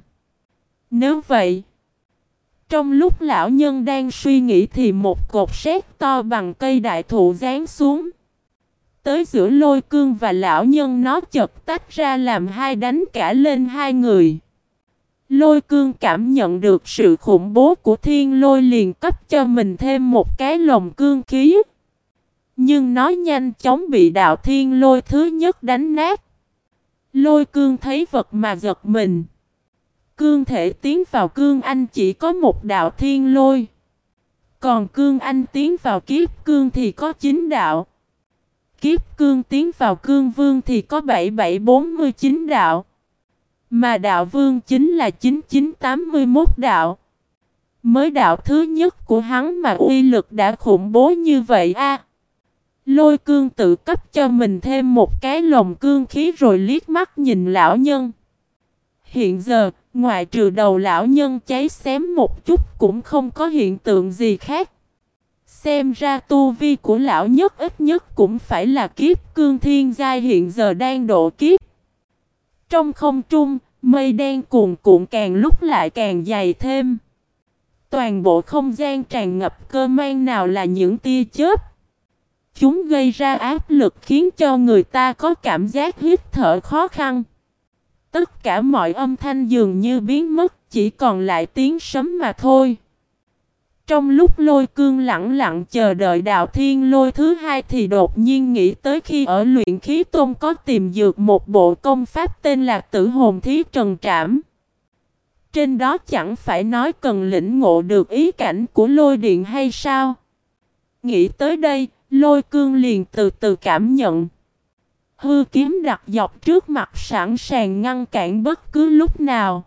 Nếu vậy, trong lúc lão nhân đang suy nghĩ thì một cột sét to bằng cây đại thụ rán xuống. Tới giữa lôi cương và lão nhân nó chật tách ra làm hai đánh cả lên hai người. Lôi cương cảm nhận được sự khủng bố của thiên lôi liền cấp cho mình thêm một cái lồng cương khí. Nhưng nó nhanh chóng bị đạo thiên lôi thứ nhất đánh nát. Lôi cương thấy vật mà giật mình. Cương thể tiến vào cương anh chỉ có một đạo thiên lôi. Còn cương anh tiến vào kiếp cương thì có chín đạo. Kiếp cương tiến vào cương vương thì có 7749 đạo. Mà đạo vương chính là 9981 đạo. Mới đạo thứ nhất của hắn mà uy lực đã khủng bố như vậy a. Lôi cương tự cấp cho mình thêm một cái lồng cương khí rồi liếc mắt nhìn lão nhân. Hiện giờ, ngoài trừ đầu lão nhân cháy xém một chút cũng không có hiện tượng gì khác. Xem ra tu vi của lão nhất ít nhất cũng phải là kiếp cương thiên giai hiện giờ đang độ kiếp. Trong không trung, mây đen cuồn cuộn càng lúc lại càng dày thêm. Toàn bộ không gian tràn ngập cơ man nào là những tia chớp. Chúng gây ra áp lực khiến cho người ta có cảm giác hít thở khó khăn. Tất cả mọi âm thanh dường như biến mất, chỉ còn lại tiếng sấm mà thôi. Trong lúc lôi cương lặng lặng chờ đợi đạo thiên lôi thứ hai thì đột nhiên nghĩ tới khi ở luyện khí tôn có tìm dược một bộ công pháp tên là tử hồn thí trần trảm. Trên đó chẳng phải nói cần lĩnh ngộ được ý cảnh của lôi điện hay sao? Nghĩ tới đây, lôi cương liền từ từ cảm nhận. Hư kiếm đặt dọc trước mặt sẵn sàng ngăn cản bất cứ lúc nào.